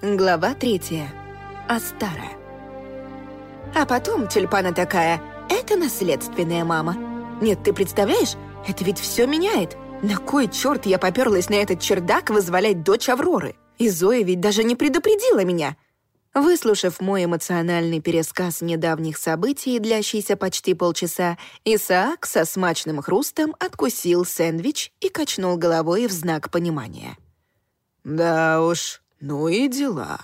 Глава третья. Астара. А потом тюльпана такая, это наследственная мама. Нет, ты представляешь, это ведь все меняет. На кой черт я поперлась на этот чердак вызволять дочь Авроры? И Зоя ведь даже не предупредила меня. Выслушав мой эмоциональный пересказ недавних событий, длящийся почти полчаса, Исаак со смачным хрустом откусил сэндвич и качнул головой в знак понимания. «Да уж, ну и дела».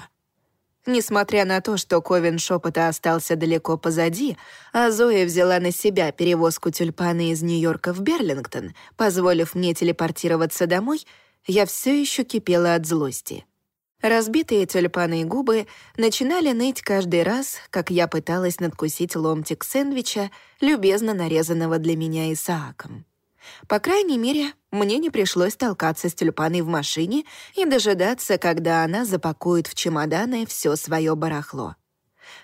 Несмотря на то, что Ковен шепота остался далеко позади, а Зоя взяла на себя перевозку тюльпана из Нью-Йорка в Берлингтон, позволив мне телепортироваться домой, я все еще кипела от злости. Разбитые тюльпаны губы начинали ныть каждый раз, как я пыталась надкусить ломтик сэндвича, любезно нарезанного для меня Исааком. По крайней мере, мне не пришлось толкаться с тюльпаной в машине и дожидаться, когда она запакует в чемоданы все свое барахло.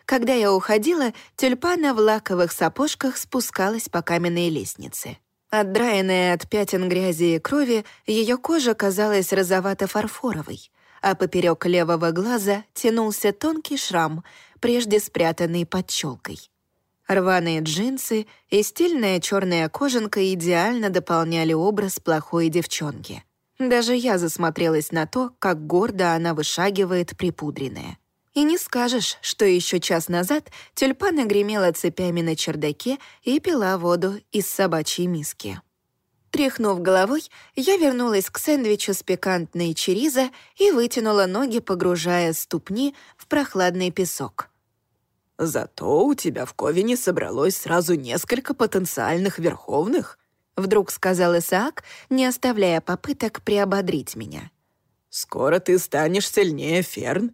Когда я уходила, тюльпана в лаковых сапожках спускалась по каменной лестнице. Отдраенная от пятен грязи и крови, ее кожа казалась розовато-фарфоровой, а поперек левого глаза тянулся тонкий шрам, прежде спрятанный под челкой. Рваные джинсы и стильная черная кожанка идеально дополняли образ плохой девчонки. Даже я засмотрелась на то, как гордо она вышагивает припудренная. И не скажешь, что еще час назад тюльпана гремела цепями на чердаке и пила воду из собачьей миски. Тряхнув головой, я вернулась к сэндвичу с пикантной чериза и вытянула ноги, погружая ступни в прохладный песок. «Зато у тебя в Ковине собралось сразу несколько потенциальных верховных», вдруг сказал Исаак, не оставляя попыток приободрить меня. «Скоро ты станешь сильнее Ферн».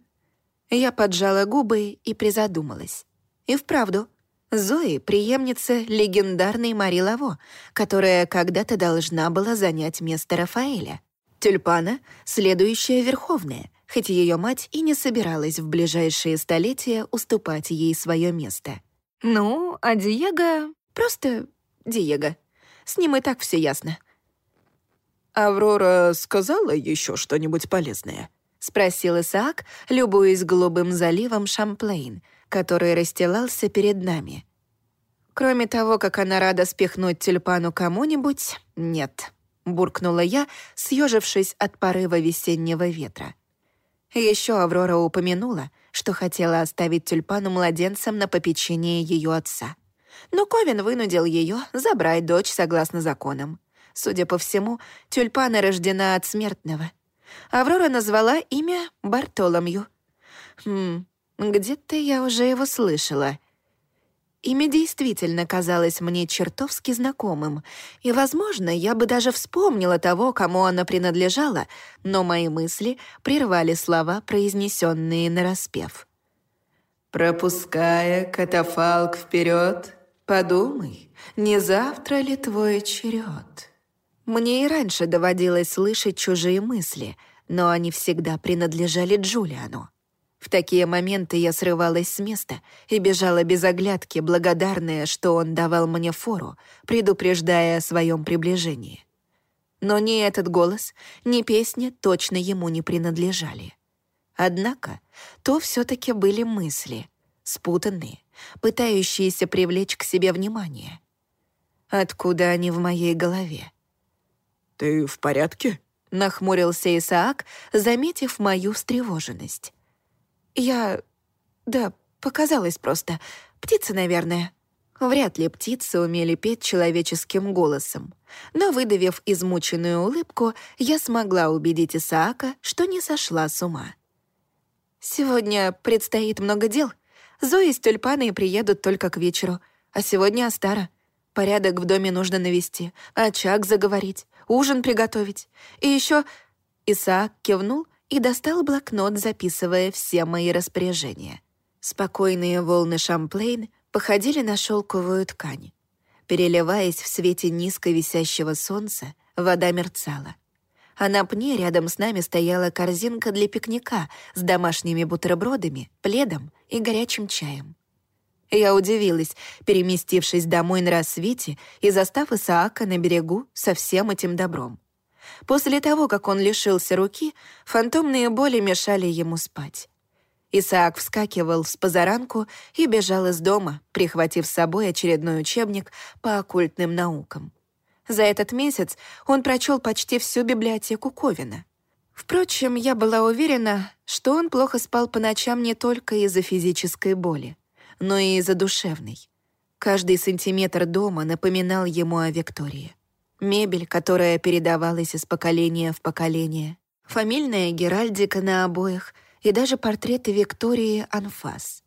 Я поджала губы и призадумалась. И вправду, Зои — преемница легендарной Мари Лаво, которая когда-то должна была занять место Рафаэля. Тюльпана — следующая Верховная, хоть ее мать и не собиралась в ближайшие столетия уступать ей свое место. Ну, а Диего — просто Диего. С ним и так все ясно. «Аврора сказала еще что-нибудь полезное?» — спросил Исаак, любуясь голубым заливом Шамплейн, который расстилался перед нами. Кроме того, как она рада спихнуть тюльпану кому-нибудь, нет, — буркнула я, съежившись от порыва весеннего ветра. Еще Аврора упомянула, что хотела оставить тюльпану младенцем на попечение ее отца. Но Ковин вынудил ее забрать дочь согласно законам. Судя по всему, тюльпана рождена от смертного. Аврора назвала имя Бартоломью. Хм, где-то я уже его слышала. Имя действительно казалось мне чертовски знакомым, и, возможно, я бы даже вспомнила того, кому оно принадлежало, но мои мысли прервали слова, произнесенные нараспев. «Пропуская катафалк вперед, подумай, не завтра ли твой черед?» Мне и раньше доводилось слышать чужие мысли, но они всегда принадлежали Джулиану. В такие моменты я срывалась с места и бежала без оглядки, благодарная, что он давал мне фору, предупреждая о своем приближении. Но ни этот голос, ни песня точно ему не принадлежали. Однако то все таки были мысли, спутанные, пытающиеся привлечь к себе внимание. Откуда они в моей голове? «Ты в порядке?» — нахмурился Исаак, заметив мою встревоженность. «Я... да, показалось просто. Птица, наверное». Вряд ли птицы умели петь человеческим голосом. Но, выдавив измученную улыбку, я смогла убедить Исаака, что не сошла с ума. «Сегодня предстоит много дел. Зои с тюльпаной приедут только к вечеру, а сегодня Астара. Порядок в доме нужно навести, очаг заговорить, ужин приготовить. И еще Исаак кивнул и достал блокнот, записывая все мои распоряжения. Спокойные волны Шамплейн походили на шелковую ткань. Переливаясь в свете низко висящего солнца, вода мерцала. А на пне рядом с нами стояла корзинка для пикника с домашними бутербродами, пледом и горячим чаем. Я удивилась, переместившись домой на рассвете и застав Исаака на берегу со всем этим добром. После того, как он лишился руки, фантомные боли мешали ему спать. Исаак вскакивал с позаранку и бежал из дома, прихватив с собой очередной учебник по оккультным наукам. За этот месяц он прочел почти всю библиотеку Ковина. Впрочем, я была уверена, что он плохо спал по ночам не только из-за физической боли, но и из-за душевной. Каждый сантиметр дома напоминал ему о Виктории. Мебель, которая передавалась из поколения в поколение, фамильная геральдика на обоях и даже портреты Виктории Анфас.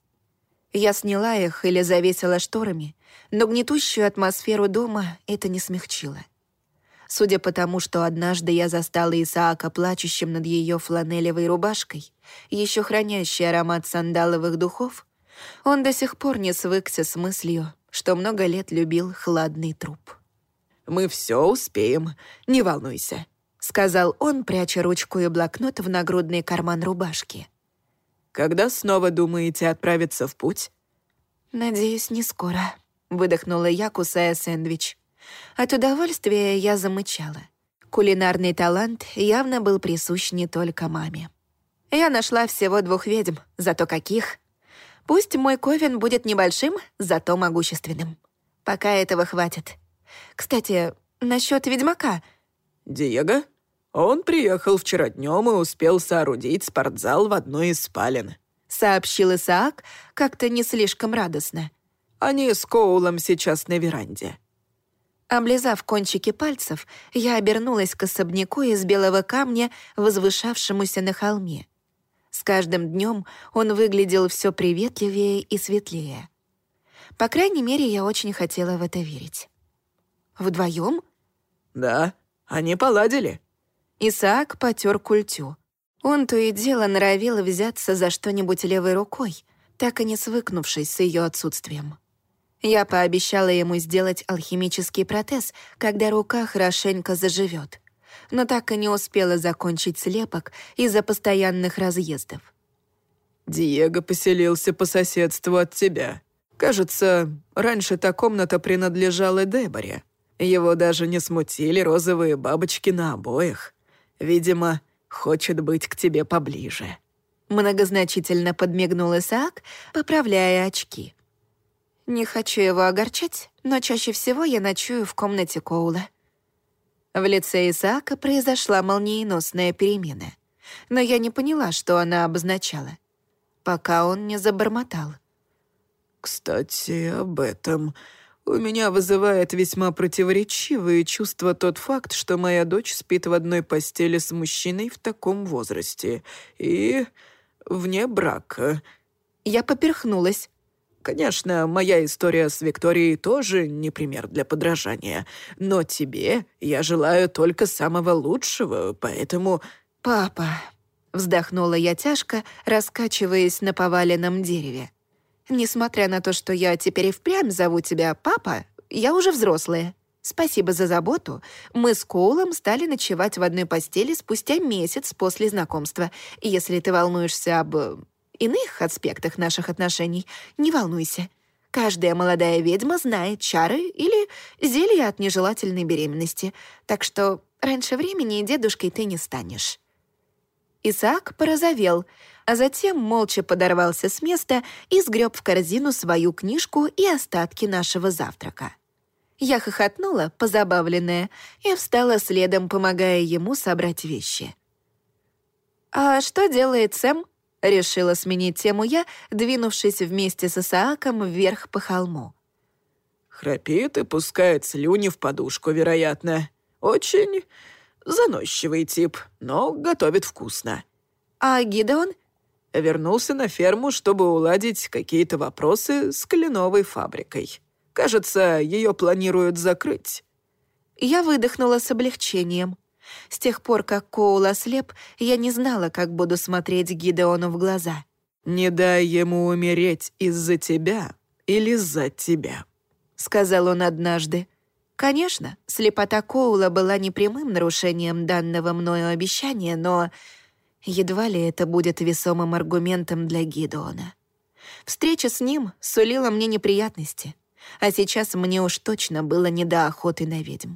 Я сняла их или завесила шторами, но гнетущую атмосферу дома это не смягчило. Судя по тому, что однажды я застала Исаака плачущим над ее фланелевой рубашкой, еще хранящей аромат сандаловых духов, он до сих пор не свыкся с мыслью, что много лет любил хладный труп. «Мы все успеем, не волнуйся», — сказал он, пряча ручку и блокнот в нагрудный карман рубашки. «Когда снова думаете отправиться в путь?» «Надеюсь, не скоро», — выдохнула я, кусая сэндвич. От удовольствия я замычала. Кулинарный талант явно был присущ не только маме. Я нашла всего двух ведьм, зато каких. Пусть мой ковен будет небольшим, зато могущественным. Пока этого хватит. Кстати, насчет ведьмака. Диего? Он приехал вчера днем и успел соорудить спортзал в одной из спален. Сообщил Исаак как-то не слишком радостно. Они с Коулом сейчас на веранде. Облизав кончики пальцев, я обернулась к особняку из белого камня, возвышавшемуся на холме. С каждым днем он выглядел все приветливее и светлее. По крайней мере, я очень хотела в это верить. Вдвоем? Да, они поладили. Исаак потер культю. Он то и дело норовил взяться за что-нибудь левой рукой, так и не свыкнувшись с ее отсутствием. Я пообещала ему сделать алхимический протез, когда рука хорошенько заживет, но так и не успела закончить слепок из-за постоянных разъездов. «Диего поселился по соседству от тебя. Кажется, раньше та комната принадлежала Деборе. Его даже не смутили розовые бабочки на обоях. Видимо, хочет быть к тебе поближе». Многозначительно подмигнул Исаак, поправляя очки. Не хочу его огорчать, но чаще всего я ночую в комнате Коула. В лице Исаака произошла молниеносная перемена, но я не поняла, что она обозначала, пока он не забормотал. «Кстати, об этом. У меня вызывает весьма противоречивые чувства тот факт, что моя дочь спит в одной постели с мужчиной в таком возрасте и вне брака». Я поперхнулась. Конечно, моя история с Викторией тоже не пример для подражания, но тебе я желаю только самого лучшего, поэтому...» «Папа», — вздохнула я тяжко, раскачиваясь на поваленном дереве. «Несмотря на то, что я теперь и впрямь зову тебя папа, я уже взрослая. Спасибо за заботу. Мы с Коулом стали ночевать в одной постели спустя месяц после знакомства. Если ты волнуешься об иных аспектах наших отношений, не волнуйся. Каждая молодая ведьма знает чары или зелья от нежелательной беременности, так что раньше времени дедушкой ты не станешь». Исаак порозовел, а затем молча подорвался с места и сгреб в корзину свою книжку и остатки нашего завтрака. Я хохотнула, позабавленная, и встала следом, помогая ему собрать вещи. «А что делает Сэм?» Решила сменить тему я, двинувшись вместе с Исааком вверх по холму. «Храпит и пускает слюни в подушку, вероятно. Очень заносчивый тип, но готовит вкусно». «А Гидеон?» Вернулся на ферму, чтобы уладить какие-то вопросы с кленовой фабрикой. Кажется, ее планируют закрыть. Я выдохнула с облегчением. С тех пор, как Коул ослеп, я не знала, как буду смотреть Гидеону в глаза. «Не дай ему умереть из-за тебя или за тебя», — сказал он однажды. Конечно, слепота Коула была непрямым нарушением данного мною обещания, но едва ли это будет весомым аргументом для Гидеона. Встреча с ним сулила мне неприятности, а сейчас мне уж точно было не до охоты на ведьм.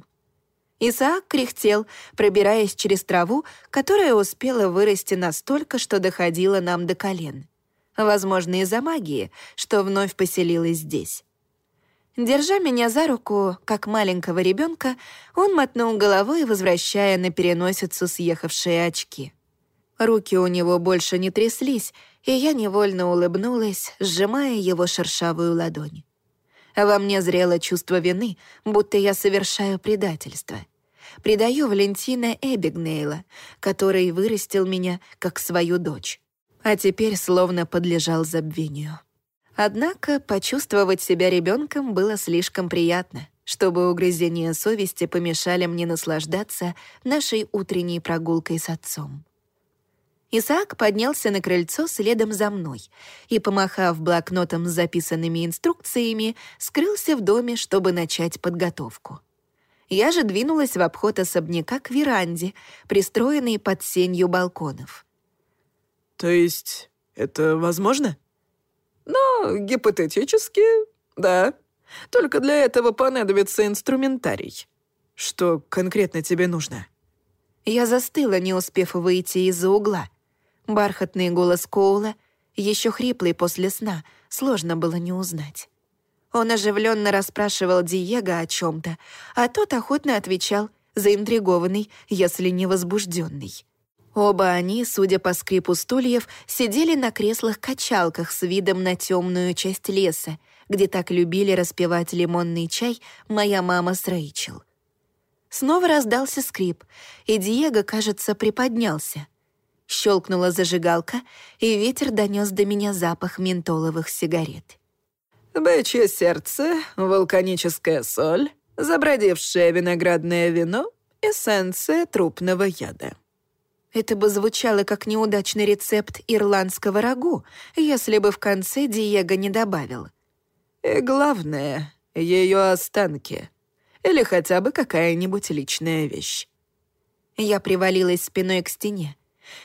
Исаак кряхтел, пробираясь через траву, которая успела вырасти настолько, что доходила нам до колен. Возможно, из-за магии, что вновь поселилась здесь. Держа меня за руку, как маленького ребенка, он мотнул головой, возвращая на переносицу съехавшие очки. Руки у него больше не тряслись, и я невольно улыбнулась, сжимая его шершавую ладонь. Во мне зрело чувство вины, будто я совершаю предательство. Предаю Валентина Эбигнейла, который вырастил меня как свою дочь, а теперь словно подлежал забвению. Однако почувствовать себя ребенком было слишком приятно, чтобы угрызения совести помешали мне наслаждаться нашей утренней прогулкой с отцом. Исаак поднялся на крыльцо следом за мной и, помахав блокнотом с записанными инструкциями, скрылся в доме, чтобы начать подготовку. Я же двинулась в обход особняка к веранде, пристроенной под сенью балконов. «То есть это возможно?» «Ну, гипотетически, да. Только для этого понадобится инструментарий. Что конкретно тебе нужно?» Я застыла, не успев выйти из-за угла — Бархатный голос Коула, еще хриплый после сна, сложно было не узнать. Он оживленно расспрашивал Диего о чем то а тот охотно отвечал, заинтригованный, если не возбужденный. Оба они, судя по скрипу стульев, сидели на креслах-качалках с видом на темную часть леса, где так любили распивать лимонный чай моя мама с Рэйчел. Снова раздался скрип, и Диего, кажется, приподнялся — Щелкнула зажигалка, и ветер донес до меня запах ментоловых сигарет. «Бычье сердце, вулканическая соль, забродившее виноградное вино, эссенция трупного яда». Это бы звучало как неудачный рецепт ирландского рагу, если бы в конце Диего не добавил. «И главное, ее останки. Или хотя бы какая-нибудь личная вещь». Я привалилась спиной к стене.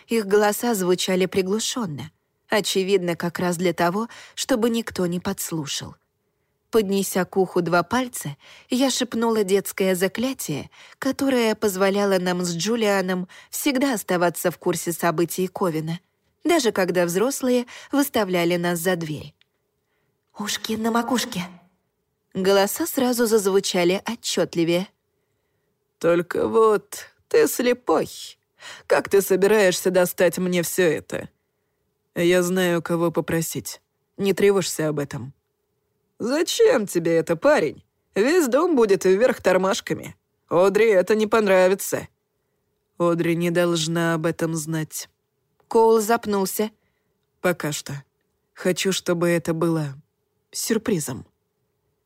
Их голоса звучали приглушенно, очевидно, как раз для того, чтобы никто не подслушал. Поднеся к уху два пальца, я шепнула детское заклятие, которое позволяло нам с Джулианом всегда оставаться в курсе событий Ковина, даже когда взрослые выставляли нас за дверь. «Ушки на макушке». Голоса сразу зазвучали отчетливее. «Только вот ты слепой», как ты собираешься достать мне все это? Я знаю, кого попросить. Не тревожься об этом. Зачем тебе это, парень? Весь дом будет вверх тормашками. Одри это не понравится. Одри не должна об этом знать. Коул запнулся. Пока что. Хочу, чтобы это было сюрпризом.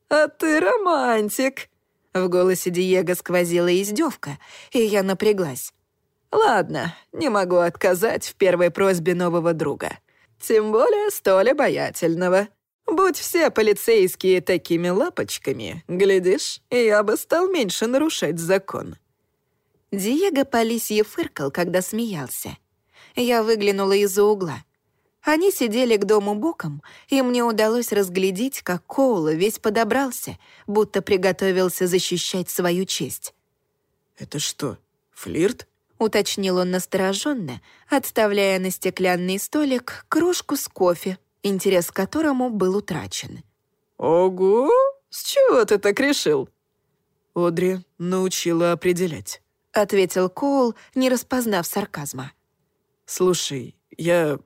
«А ты романтик!» В голосе Диего сквозила издевка, и я напряглась. Ладно, не могу отказать в первой просьбе нового друга. Тем более столь обаятельного. Будь все полицейские такими лапочками, глядишь, я бы стал меньше нарушать закон». Диего Полисье фыркал, когда смеялся. Я выглянула из-за угла. Они сидели к дому боком, и мне удалось разглядеть, как Коула весь подобрался, будто приготовился защищать свою честь. «Это что, флирт?» — уточнил он настороженно, отставляя на стеклянный столик кружку с кофе, интерес к которому был утрачен. «Ого! С чего ты так решил?» «Одри научила определять», — ответил Коул, не распознав сарказма. «Слушай, я...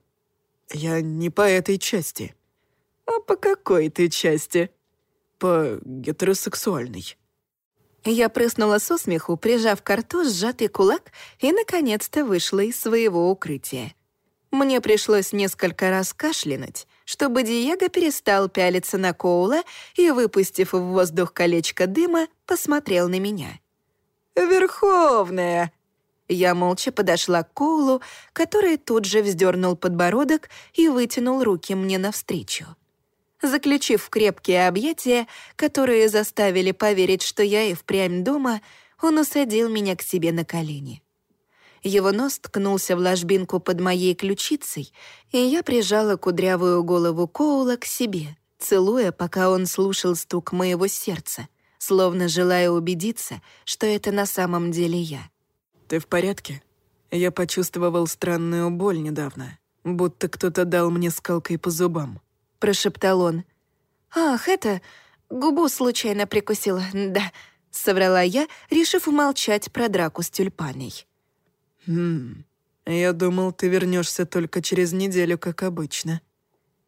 я не по этой части». «А по какой ты части?» «По гетеросексуальной». Я прыснула со смеху, прижав к рту сжатый кулак и, наконец-то, вышла из своего укрытия. Мне пришлось несколько раз кашлянуть, чтобы Диего перестал пялиться на Коула и, выпустив в воздух колечко дыма, посмотрел на меня. «Верховная!» Я молча подошла к Коулу, который тут же вздернул подбородок и вытянул руки мне навстречу заключив крепкие объятия, которые заставили поверить, что я и впрямь дома, он усадил меня к себе на колени. Его нос ткнулся в ложбинку под моей ключицей, и я прижала кудрявую голову Коула к себе, целуя, пока он слушал стук моего сердца, словно желая убедиться, что это на самом деле я. «Ты в порядке? Я почувствовал странную боль недавно, будто кто-то дал мне скалкой по зубам», — прошептал он. «Ах, это... губу случайно прикусила, да», — соврала я, решив умолчать про драку с тюльпаней. «Хм, я думал, ты вернешься только через неделю, как обычно».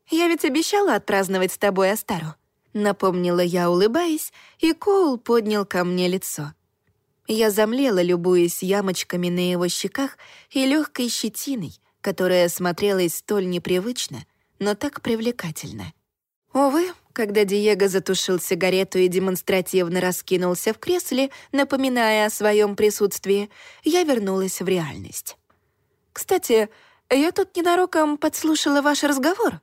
«Я ведь обещала отпраздновать с тобой Астару», — напомнила я, улыбаясь, и Коул поднял ко мне лицо. Я замлела, любуясь ямочками на его щеках и легкой щетиной, которая смотрелась столь непривычно, но так привлекательно. Увы, когда Диего затушил сигарету и демонстративно раскинулся в кресле, напоминая о своем присутствии, я вернулась в реальность. «Кстати, я тут ненароком подслушала ваш разговор».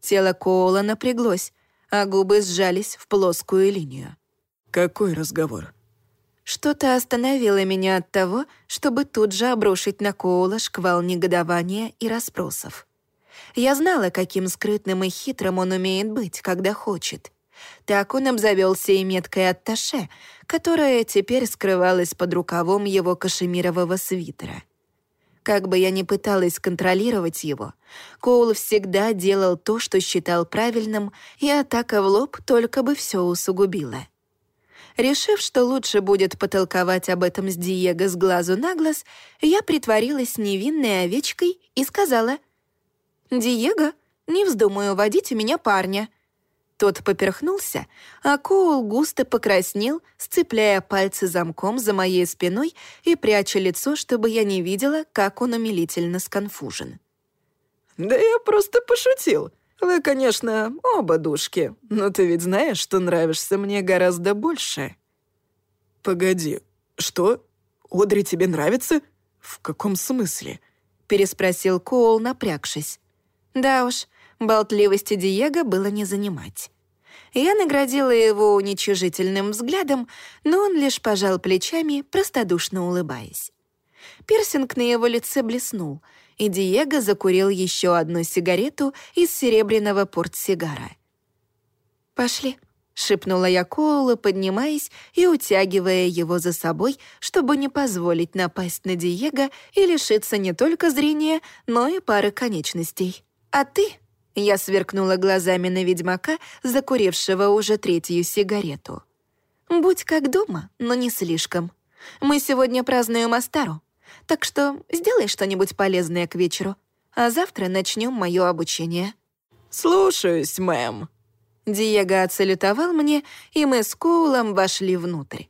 Тело Коула напряглось, а губы сжались в плоскую линию. «Какой разговор?» Что-то остановило меня от того, чтобы тут же обрушить на Коула шквал негодования и расспросов. Я знала, каким скрытным и хитрым он умеет быть, когда хочет. Так он обзавелся и меткой атташе, которая теперь скрывалась под рукавом его кашемирового свитера. Как бы я ни пыталась контролировать его, Коул всегда делал то, что считал правильным, и атака в лоб только бы все усугубила. Решив, что лучше будет потолковать об этом с Диего с глазу на глаз, я притворилась невинной овечкой и сказала, «Диего, не вздумаю водить у меня парня». Тот поперхнулся, а Коул густо покраснел, сцепляя пальцы замком за моей спиной и пряча лицо, чтобы я не видела, как он умилительно сконфужен. «Да я просто пошутил. Вы, конечно, оба душки, но ты ведь знаешь, что нравишься мне гораздо больше». «Погоди, что? Одри тебе нравится? В каком смысле?» переспросил Коул, напрягшись. Да уж, болтливости Диего было не занимать. Я наградила его уничижительным взглядом, но он лишь пожал плечами, простодушно улыбаясь. Пирсинг на его лице блеснул, и Диего закурил еще одну сигарету из серебряного портсигара. «Пошли», — шепнула я Коула, поднимаясь и утягивая его за собой, чтобы не позволить напасть на Диего и лишиться не только зрения, но и пары конечностей. «А ты?» — я сверкнула глазами на ведьмака, закурившего уже третью сигарету. «Будь как дома, но не слишком. Мы сегодня празднуем Астару, так что сделай что-нибудь полезное к вечеру, а завтра начнем мое обучение». «Слушаюсь, мэм». Диего отсалютовал мне, и мы с Коулом вошли внутрь.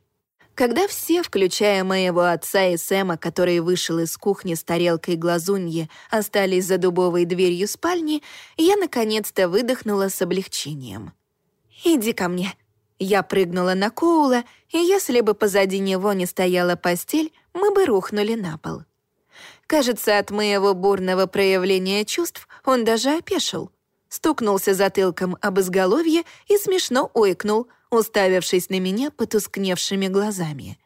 Когда все, включая моего отца и Сэма, который вышел из кухни с тарелкой глазуньи, остались за дубовой дверью спальни, я наконец-то выдохнула с облегчением. «Иди ко мне». Я прыгнула на Коула, и если бы позади него не стояла постель, мы бы рухнули на пол. Кажется, от моего бурного проявления чувств он даже опешил. Стукнулся затылком об изголовье и смешно ойкнул — уставившись на меня потускневшими глазами.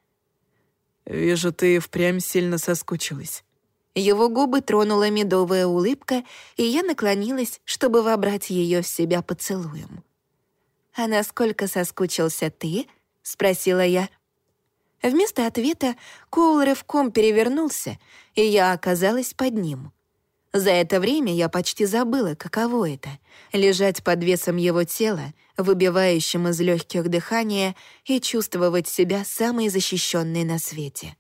«Вижу, ты впрямь сильно соскучилась». Его губы тронула медовая улыбка, и я наклонилась, чтобы вобрать ее в себя поцелуем. «А насколько соскучился ты?» — спросила я. Вместо ответа Коул рывком перевернулся, и я оказалась под ним — за это время я почти забыла, каково это — лежать под весом его тела, выбивающим из легких дыхания, и чувствовать себя самой защищенной на свете.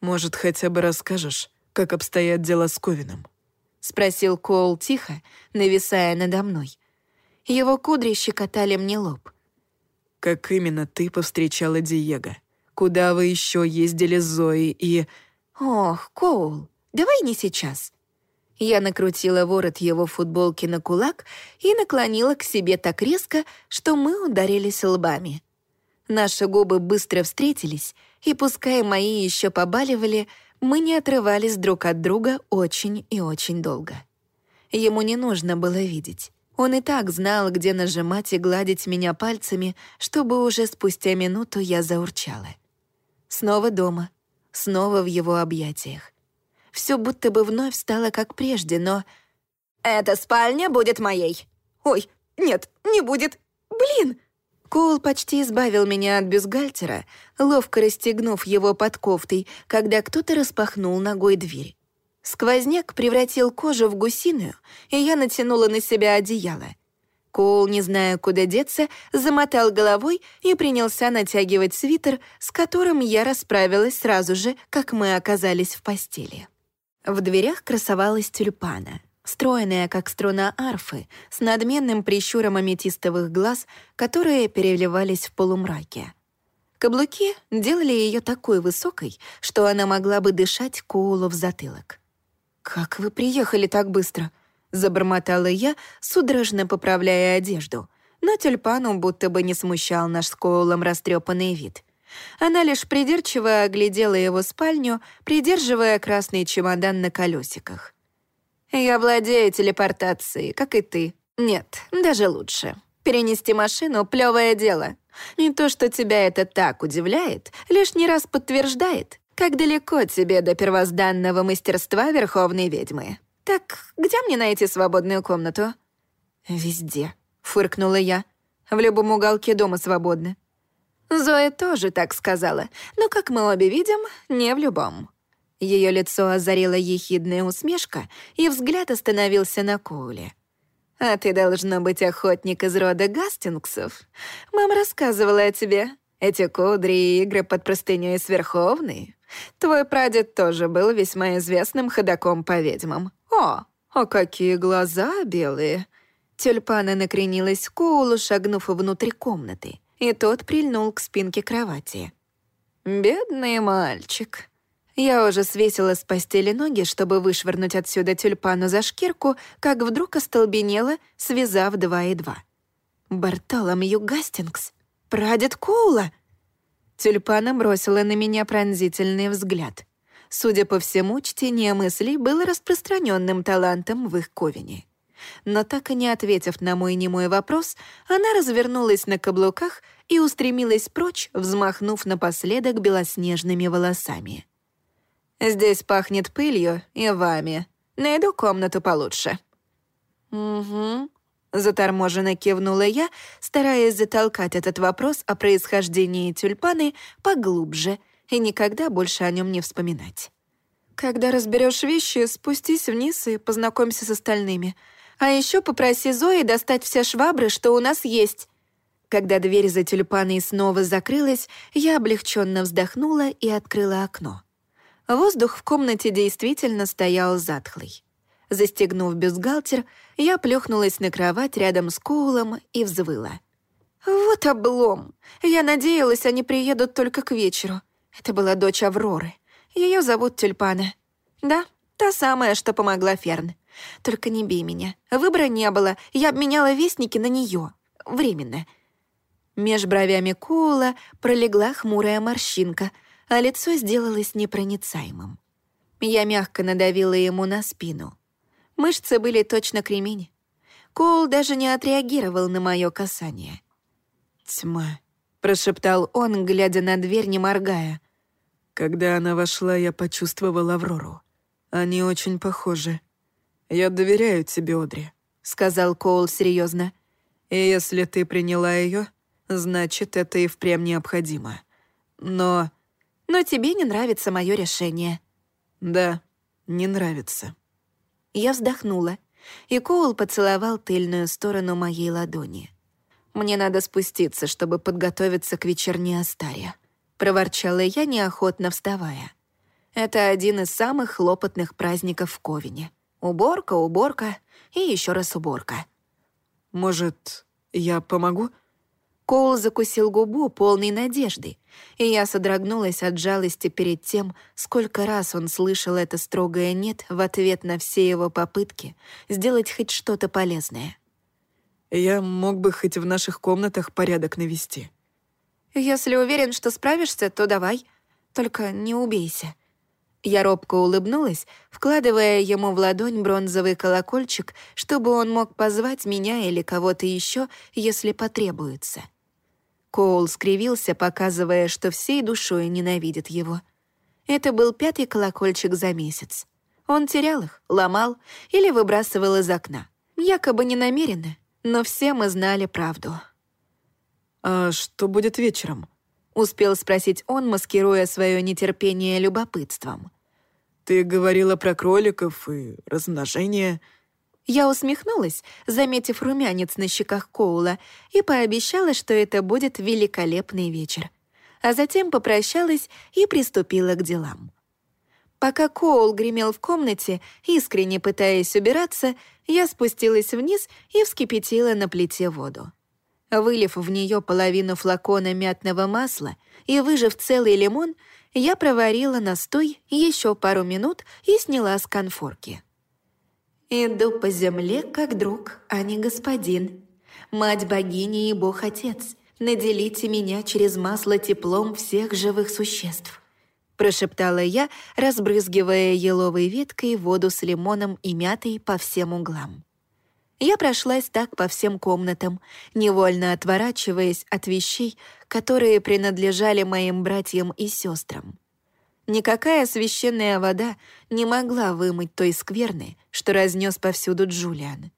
«Может, хотя бы расскажешь, как обстоят дела с Ковином?» — спросил Коул тихо, нависая надо мной. Его кудри щекотали мне лоб. «Как именно ты повстречала Диего? Куда вы еще ездили с Зоей и...» «Ох, Коул, Давай не сейчас». Я накрутила ворот его футболки на кулак и наклонила к себе так резко, что мы ударились лбами. Наши губы быстро встретились, и пускай мои еще побаливали, мы не отрывались друг от друга очень и очень долго. Ему не нужно было видеть. Он и так знал, где нажимать и гладить меня пальцами, чтобы уже спустя минуту я заурчала. Снова дома, снова в его объятиях. Все будто бы вновь стало как прежде, но... «Эта спальня будет моей!» «Ой, нет, не будет! Блин!» Коул почти избавил меня от бюстгальтера, ловко расстегнув его под кофтой, когда кто-то распахнул ногой дверь. Сквозняк превратил кожу в гусиную, и я натянула на себя одеяло. Коул, не зная, куда деться, замотал головой и принялся натягивать свитер, с которым я расправилась сразу же, как мы оказались в постели. В дверях красовалась тюльпана — стройная, как струна арфы, с надменным прищуром аметистовых глаз, которые переливались в полумраке. Каблуки делали ее такой высокой, что она могла бы дышать Коулу в затылок. «Как вы приехали так быстро?» — забормотала я, судорожно поправляя одежду. Но тюльпану будто бы не смущал наш с Коулом растрепанный вид. Она лишь придирчиво оглядела его спальню, придерживая красный чемодан на колесиках. Я владею телепортацией, как и ты. Нет, даже лучше. Перенести машину — плевое дело. Не то, что тебя это так удивляет, лишний раз подтверждает, как далеко тебе до первозданного мастерства Верховной Ведьмы. Так где мне найти свободную комнату? Везде, фыркнула я. В любом уголке дома свободно. Зоя тоже так сказала, но, как мы обе видим, не в любом. Ее лицо озарила ехидная усмешка, и взгляд остановился на Коуле. «А ты должна быть охотник из рода Гастингсов. Мама рассказывала о тебе. Эти кудри и игры под простынёй сверховные. Твой прадед тоже был весьма известным ходаком по ведьмам. О, а какие глаза белые!» Тюльпана накренилась Коулу, шагнув внутрь комнаты, и тот прильнул к спинке кровати. «Бедный мальчик», я уже свесила с постели ноги, чтобы вышвырнуть отсюда тюльпану за шкирку, как вдруг остолбенела, связав два и два. «Бартоломью Гастингс? Прадед Коула?» Тюльпана бросила на меня пронзительный взгляд. Судя по всему, чтение мыслей было распространенным талантом в их ковине. Но так и не ответив на мой немой вопрос, она развернулась на каблуках и устремилась прочь, взмахнув напоследок белоснежными волосами. Здесь пахнет пылью и вами. Найду комнату получше». «Угу», — заторможенно кивнула я, стараясь затолкать этот вопрос о происхождении тюльпаны поглубже и никогда больше о нем не вспоминать. «Когда разберешь вещи, спустись вниз и познакомься с остальными. А еще попроси Зои достать все швабры, что у нас есть». Когда дверь за тюльпаной снова закрылась, я облегченно вздохнула и открыла окно. Воздух в комнате действительно стоял затхлый. Застегнув бюстгальтер, я плюхнулась на кровать рядом с Коулом и взвыла. «Вот облом! Я надеялась, они приедут только к вечеру. Это была дочь Авроры. Ее зовут Тюльпана. Да, та самая, что помогла Ферн. Только не бей меня. Выбора не было, я обменяла вестники на нее. Временно». Меж бровями Коула пролегла хмурая морщинка — а лицо сделалось непроницаемым. Я мягко надавила ему на спину. Мышцы были точно кремень. Коул даже не отреагировал на мое касание. «Тьма», — прошептал он, глядя на дверь, не моргая. «Когда она вошла, я почувствовал Аврору. Они очень похожи. Я доверяю тебе, Одри», — сказал Коул серьезно. «И если ты приняла ее, значит, это и впрямь необходимо. Но но тебе не нравится мое решение». «Да, не нравится». Я вздохнула, и Коул поцеловал тыльную сторону моей ладони. «Мне надо спуститься, чтобы подготовиться к вечерней Астаре», — проворчала я, неохотно вставая. «Это один из самых хлопотных праздников в Ковине. Уборка, уборка и еще раз уборка». «Может, я помогу?» Коул закусил губу, полной надежды, и я содрогнулась от жалости перед тем, сколько раз он слышал это строгое «нет» в ответ на все его попытки сделать хоть что-то полезное. «Я мог бы хоть в наших комнатах порядок навести». «Если уверен, что справишься, то давай. Только не убейся». Я робко улыбнулась, вкладывая ему в ладонь бронзовый колокольчик, чтобы он мог позвать меня или кого-то еще, если потребуется. Коул скривился, показывая, что всей душой ненавидит его. Это был пятый колокольчик за месяц. Он терял их, ломал или выбрасывал из окна. Якобы не намеренно, но все мы знали правду. «А что будет вечером?» — успел спросить он, маскируя свое нетерпение любопытством. «Ты говорила про кроликов и размножение». Я усмехнулась, заметив румянец на щеках Коула, и пообещала, что это будет великолепный вечер. А затем попрощалась и приступила к делам. Пока Коул гремел в комнате, искренне пытаясь убираться, я спустилась вниз и вскипятила на плите воду. Вылив в нее половину флакона мятного масла и выжав целый лимон, я проварила настой еще пару минут и сняла с конфорки. «Иду по земле, как друг, а не господин. Мать богини и бог-отец, наделите меня через масло теплом всех живых существ» прошептала я, разбрызгивая еловой веткой воду с лимоном и мятой по всем углам. Я прошлась так по всем комнатам, невольно отворачиваясь от вещей, которые принадлежали моим братьям и сестрам. Никакая священная вода не могла вымыть той скверны, что разнес повсюду Джулиан.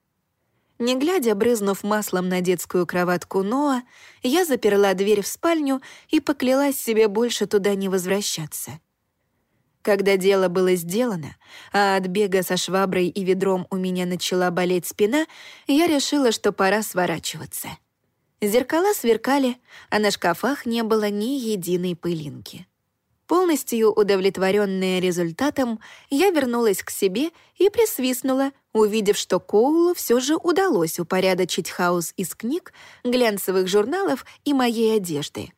Не глядя, брызнув маслом на детскую кроватку Ноа, я заперла дверь в спальню и поклялась себе больше туда не возвращаться. Когда дело было сделано, а от бега со шваброй и ведром у меня начала болеть спина, я решила, что пора сворачиваться. Зеркала сверкали, а на шкафах не было ни единой пылинки. Полностью удовлетворенная результатом, я вернулась к себе и присвистнула, увидев, что Коулу все же удалось упорядочить хаос из книг, глянцевых журналов и моей одежды.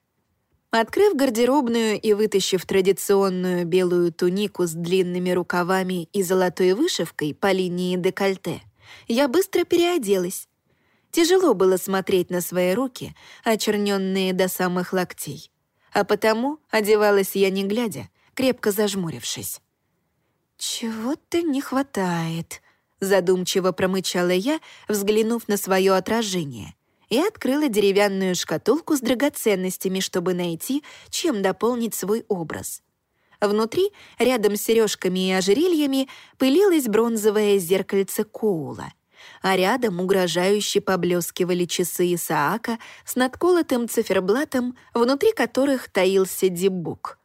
Открыв гардеробную и вытащив традиционную белую тунику с длинными рукавами и золотой вышивкой по линии декольте, я быстро переоделась. Тяжело было смотреть на свои руки, очерненные до самых локтей. А потому одевалась я не глядя, крепко зажмурившись. «Чего-то не хватает», — задумчиво промычала я, взглянув на свое отражение — и открыла деревянную шкатулку с драгоценностями, чтобы найти, чем дополнить свой образ. Внутри, рядом с сережками и ожерельями, пылилось бронзовое зеркальце Коула, а рядом угрожающе поблескивали часы Исаака с надколотым циферблатом, внутри которых таился дебук.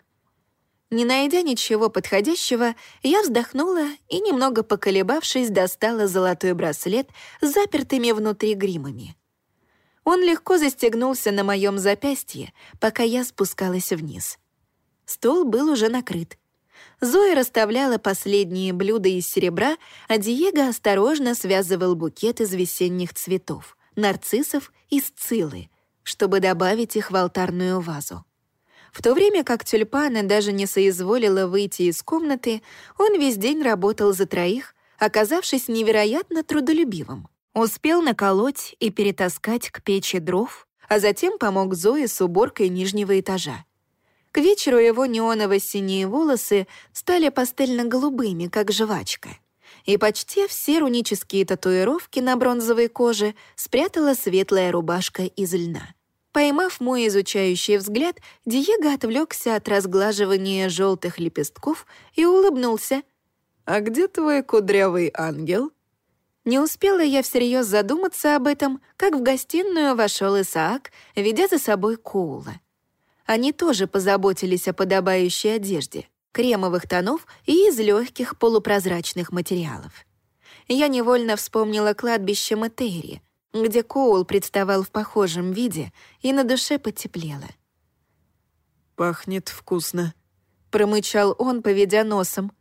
Не найдя ничего подходящего, я вздохнула и, немного поколебавшись, достала золотой браслет с запертыми внутри гримами. Он легко застегнулся на моем запястье, пока я спускалась вниз. Стол был уже накрыт. Зоя расставляла последние блюда из серебра, а Диего осторожно связывал букет из весенних цветов, нарциссов и сциллы, чтобы добавить их в алтарную вазу. В то время как тюльпаны даже не соизволила выйти из комнаты, он весь день работал за троих, оказавшись невероятно трудолюбивым. Успел наколоть и перетаскать к печи дров, а затем помог Зое с уборкой нижнего этажа. К вечеру его неоново-синие волосы стали пастельно-голубыми, как жвачка. И почти все рунические татуировки на бронзовой коже спрятала светлая рубашка из льна. Поймав мой изучающий взгляд, Диего отвлекся от разглаживания желтых лепестков и улыбнулся. «А где твой кудрявый ангел?» Не успела я всерьез задуматься об этом, как в гостиную вошел Исаак, ведя за собой Коула. Они тоже позаботились о подобающей одежде, кремовых тонов и из легких полупрозрачных материалов. Я невольно вспомнила кладбище Матери, где Коул представал в похожем виде, и на душе потеплело. «Пахнет вкусно», — промычал он, поведя носом.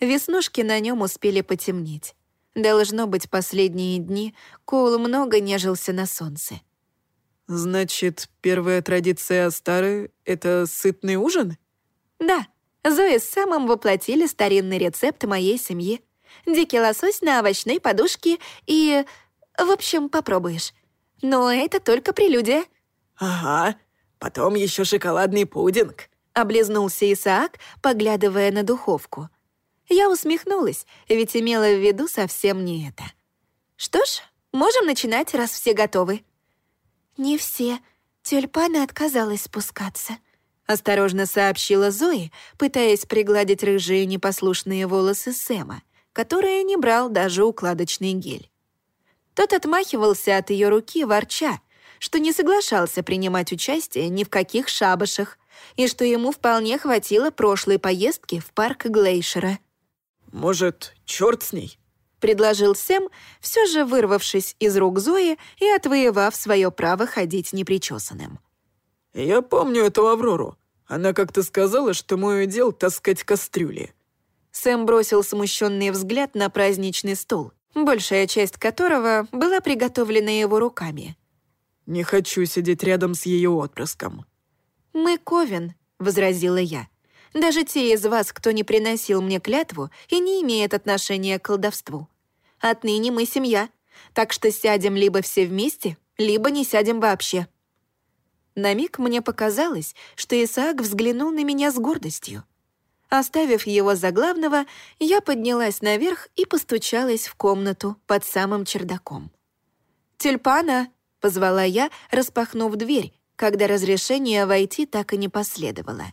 Веснушки на нем успели потемнеть. Должно быть, последние дни Коул много нежился на солнце. «Значит, первая традиция Астары — это сытный ужин?» «Да. Зои с самым воплотили старинный рецепт моей семьи. Дикий лосось на овощной подушке и... В общем, попробуешь. Но это только прелюдия». «Ага. Потом еще шоколадный пудинг», — облизнулся Исаак, поглядывая на духовку. Я усмехнулась, ведь имела в виду совсем не это. «Что ж, можем начинать, раз все готовы». «Не все. Тюльпана отказалась спускаться», — осторожно сообщила Зои, пытаясь пригладить рыжие непослушные волосы Сэма, которые не брал даже укладочный гель. Тот отмахивался от ее руки, ворча, что не соглашался принимать участие ни в каких шабашах, и что ему вполне хватило прошлой поездки в парк Глейшера. «Может, черт с ней?» — предложил Сэм, все же вырвавшись из рук Зои и отвоевав свое право ходить непричесанным. «Я помню эту Аврору. Она как-то сказала, что мой удел — таскать кастрюли». Сэм бросил смущенный взгляд на праздничный стол, большая часть которого была приготовлена его руками. «Не хочу сидеть рядом с ее отпрыском». «Мы Ковен», — возразила я. «Даже те из вас, кто не приносил мне клятву и не имеет отношения к колдовству. Отныне мы семья, так что сядем либо все вместе, либо не сядем вообще». На миг мне показалось, что Исаак взглянул на меня с гордостью. Оставив его за главного, я поднялась наверх и постучалась в комнату под самым чердаком. «Тюльпана!» — позвала я, распахнув дверь, когда разрешение войти так и не последовало.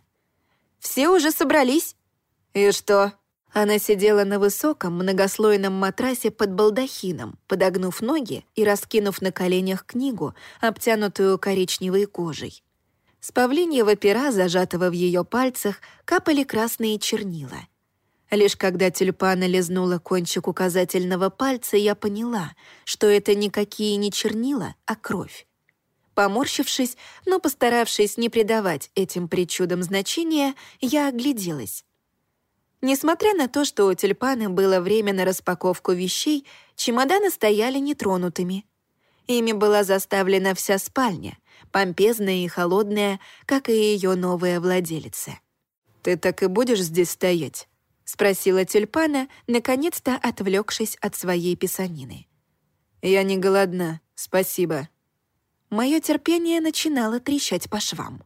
«Все уже собрались?» «И что?» Она сидела на высоком многослойном матрасе под балдахином, подогнув ноги и раскинув на коленях книгу, обтянутую коричневой кожей. С павлиньего пера, зажатого в ее пальцах, капали красные чернила. Лишь когда тюльпана лизнула кончик указательного пальца, я поняла, что это никакие не чернила, а кровь. Поморщившись, но постаравшись не придавать этим причудам значения, я огляделась. Несмотря на то, что у тюльпаны было время на распаковку вещей, чемоданы стояли нетронутыми. Ими была заставлена вся спальня, помпезная и холодная, как и ее новая владелица. «Ты так и будешь здесь стоять?» — спросила тюльпана, наконец-то отвлекшись от своей писанины. «Я не голодна, спасибо», Мое терпение начинало трещать по швам.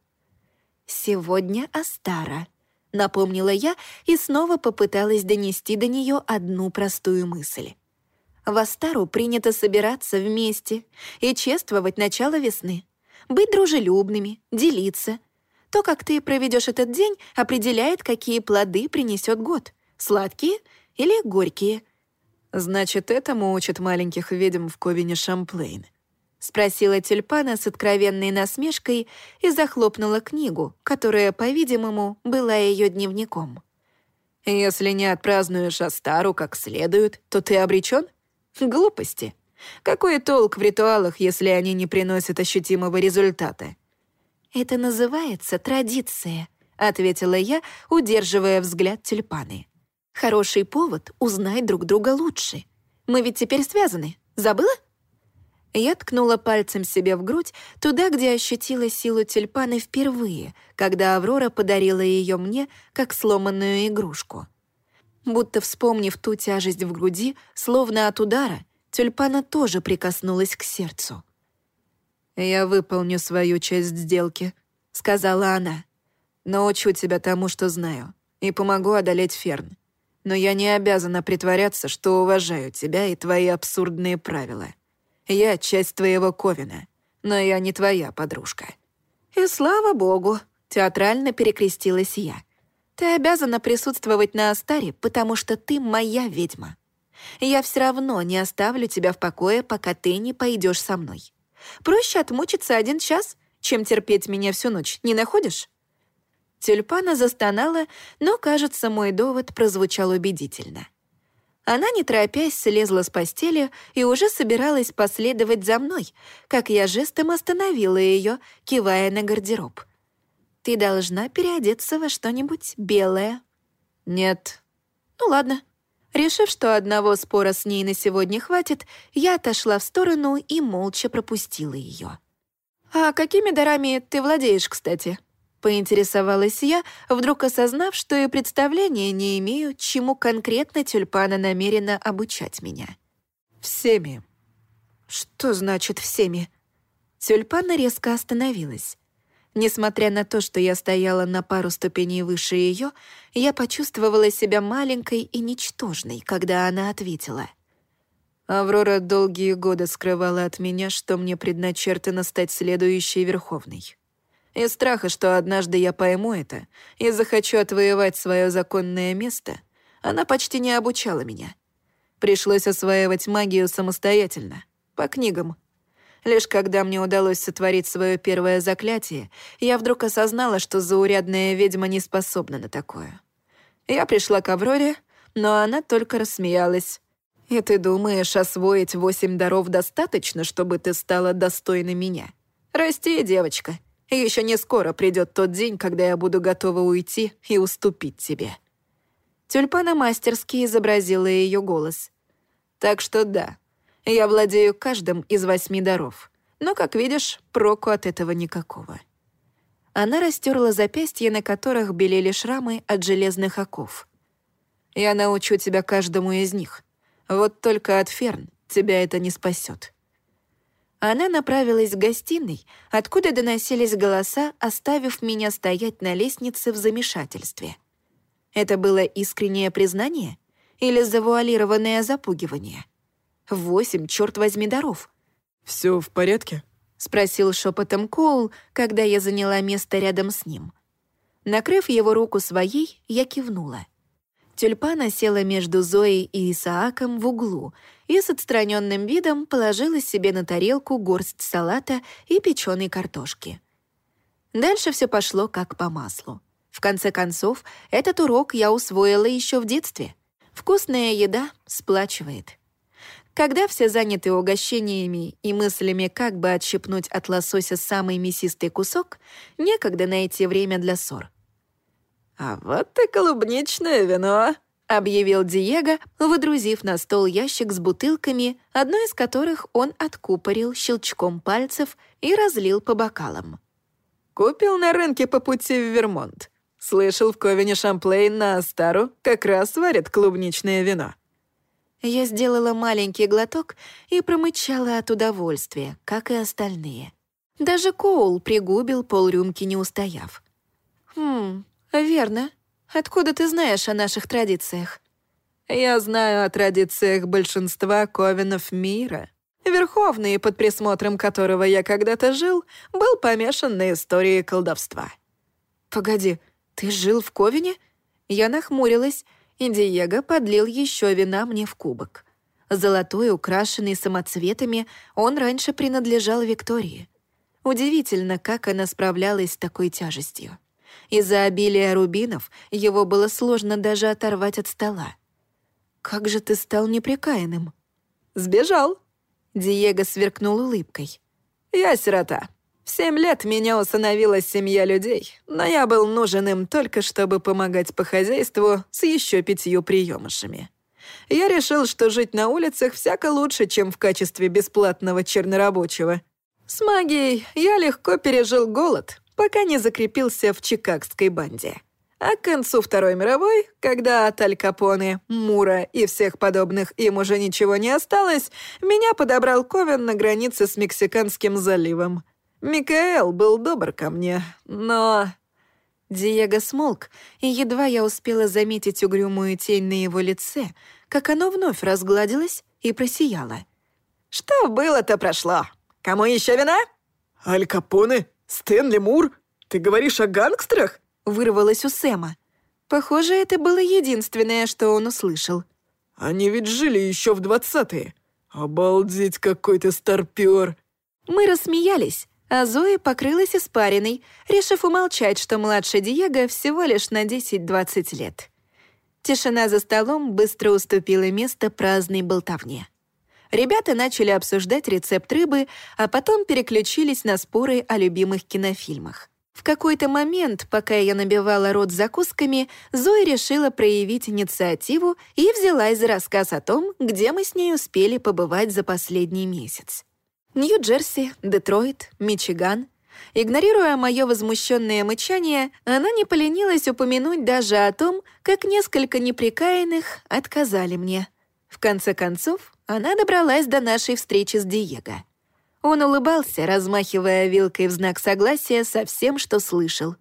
«Сегодня Астара», — напомнила я и снова попыталась донести до нее одну простую мысль. В Астару принято собираться вместе и чествовать начало весны, быть дружелюбными, делиться. То, как ты проведешь этот день, определяет, какие плоды принесет год — сладкие или горькие. Значит, этому учат маленьких ведьм в Ковине Шамплейн. — спросила тюльпана с откровенной насмешкой и захлопнула книгу, которая, по-видимому, была ее дневником. «Если не отпразднуешь Астару как следует, то ты обречен? Глупости. Какой толк в ритуалах, если они не приносят ощутимого результата?» «Это называется традиция», — ответила я, удерживая взгляд тюльпаны. «Хороший повод узнать друг друга лучше. Мы ведь теперь связаны. Забыла?» Я ткнула пальцем себе в грудь, туда, где ощутила силу тюльпаны впервые, когда Аврора подарила ее мне, как сломанную игрушку. Будто вспомнив ту тяжесть в груди, словно от удара, тюльпана тоже прикоснулась к сердцу. «Я выполню свою часть сделки», — сказала она. «Научу тебя тому, что знаю, и помогу одолеть Ферн. Но я не обязана притворяться, что уважаю тебя и твои абсурдные правила». Я часть твоего Ковина, но я не твоя подружка». «И слава богу!» — театрально перекрестилась я. «Ты обязана присутствовать на Астаре, потому что ты моя ведьма. Я все равно не оставлю тебя в покое, пока ты не пойдешь со мной. Проще отмучиться один час, чем терпеть меня всю ночь, не находишь?» Тюльпана застонала, но, кажется, мой довод прозвучал убедительно. Она, не торопясь, слезла с постели и уже собиралась последовать за мной, как я жестом остановила ее, кивая на гардероб. «Ты должна переодеться во что-нибудь белое». «Нет». «Ну ладно». Решив, что одного спора с ней на сегодня хватит, я отошла в сторону и молча пропустила ее. «А какими дарами ты владеешь, кстати?» Поинтересовалась я, вдруг осознав, что и представления не имею, чему конкретно тюльпана намерена обучать меня. «Всеми». «Что значит «всеми»?» Тюльпана резко остановилась. Несмотря на то, что я стояла на пару ступеней выше ее, я почувствовала себя маленькой и ничтожной, когда она ответила. Аврора долгие годы скрывала от меня, что мне предначертано стать следующей Верховной. Из страха, что однажды я пойму это и захочу отвоевать свое законное место, она почти не обучала меня. Пришлось осваивать магию самостоятельно, по книгам. Лишь когда мне удалось сотворить свое первое заклятие, я вдруг осознала, что заурядная ведьма не способна на такое. Я пришла к Авроре, но она только рассмеялась. «И ты думаешь, освоить восемь даров достаточно, чтобы ты стала достойной меня? Расти, девочка. Еще не скоро придет тот день, когда я буду готова уйти и уступить тебе». Тюльпана мастерски изобразила ее голос. «Так что да, я владею каждым из восьми даров, но, как видишь, проку от этого никакого». Она растерла запястья, на которых белели шрамы от железных оков. «Я научу тебя каждому из них. Вот только от Ферн тебя это не спасет. Она направилась к гостиной, откуда доносились голоса, оставив меня стоять на лестнице в замешательстве. Это было искреннее признание или завуалированное запугивание? Восемь, черт возьми, даров. Все в порядке?» — спросил шепотом Коул, когда я заняла место рядом с ним. Накрыв его руку своей, я кивнула. Тюльпана села между Зоей и Исааком в углу и с отстраненным видом положила себе на тарелку горсть салата и печеной картошки. Дальше все пошло как по маслу. В конце концов, этот урок я усвоила еще в детстве. Вкусная еда сплачивает. Когда все заняты угощениями и мыслями, как бы отщипнуть от лосося самый мясистый кусок, некогда найти время для ссор. «А вот и клубничное вино», — объявил Диего, выдрузив на стол ящик с бутылками, одну из которых он откупорил щелчком пальцев и разлил по бокалам. «Купил на рынке по пути в Вермонт. Слышал, в Ковине Шамплейн на Астару как раз варят клубничное вино». Я сделала маленький глоток и промычала от удовольствия, как и остальные. Даже Коул пригубил полрюмки, не устояв. «Хм, «Верно. Откуда ты знаешь о наших традициях?» «Я знаю о традициях большинства ковенов мира. Верховный, под присмотром которого я когда-то жил, был помешан на истории колдовства». «Погоди, ты жил в Ковине?» Я нахмурилась, и Диего подлил еще вина мне в кубок. Золотой, украшенный самоцветами, он раньше принадлежал Виктории. Удивительно, как она справлялась с такой тяжестью. Из-за обилия рубинов его было сложно даже оторвать от стола. «Как же ты стал неприкаянным?» «Сбежал!» Диего сверкнул улыбкой. «Я сирота. В семь лет меня усыновила семья людей, но я был нужен им только, чтобы помогать по хозяйству с еще пятью приемышами. Я решил, что жить на улицах всяко лучше, чем в качестве бесплатного чернорабочего. С магией я легко пережил голод, пока не закрепился в чикагской банде. А к концу Второй мировой, когда от Аль Капоне, Мура и всех подобных им уже ничего не осталось, меня подобрал Ковен на границе с Мексиканским заливом. Микаэл был добр ко мне, но... Диего смолк, и едва я успела заметить угрюмую тень на его лице, как оно вновь разгладилось и просияло. «Что было-то прошло? Кому еще вина?» «Аль Капоне?» «Стэнли Мур? Ты говоришь о гангстерах?» Вырвалось у Сэма. Похоже, это было единственное, что он услышал. «Они ведь жили еще в двадцатые. Обалдеть, какой ты старпер!» Мы рассмеялись, а Зоя покрылась испариной, решив умолчать, что младше Диего всего лишь на 10-20 лет. Тишина за столом быстро уступила место праздной болтовне. Ребята начали обсуждать рецепт рыбы, а потом переключились на споры о любимых кинофильмах. В какой-то момент, пока я набивала рот закусками, Зоя решила проявить инициативу и взялась за рассказ о том, где мы с ней успели побывать за последний месяц. Нью-Джерси, Детройт, Мичиган. Игнорируя мое возмущенное мычание, она не поленилась упомянуть даже о том, как несколько неприкаянных отказали мне. В конце концов, она добралась до нашей встречи с Диего. Он улыбался, размахивая вилкой в знак согласия со всем, что слышал,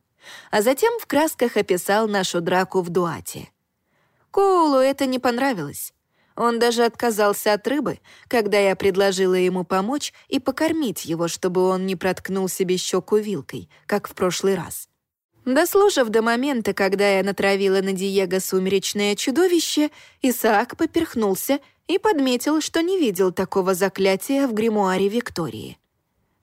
а затем в красках описал нашу драку в Дуате. Коулу это не понравилось. Он даже отказался от рыбы, когда я предложила ему помочь и покормить его, чтобы он не проткнул себе щеку вилкой, как в прошлый раз. Дослушав до момента, когда я натравила на Диего сумеречное чудовище, Исаак поперхнулся и подметил, что не видел такого заклятия в гримуаре Виктории.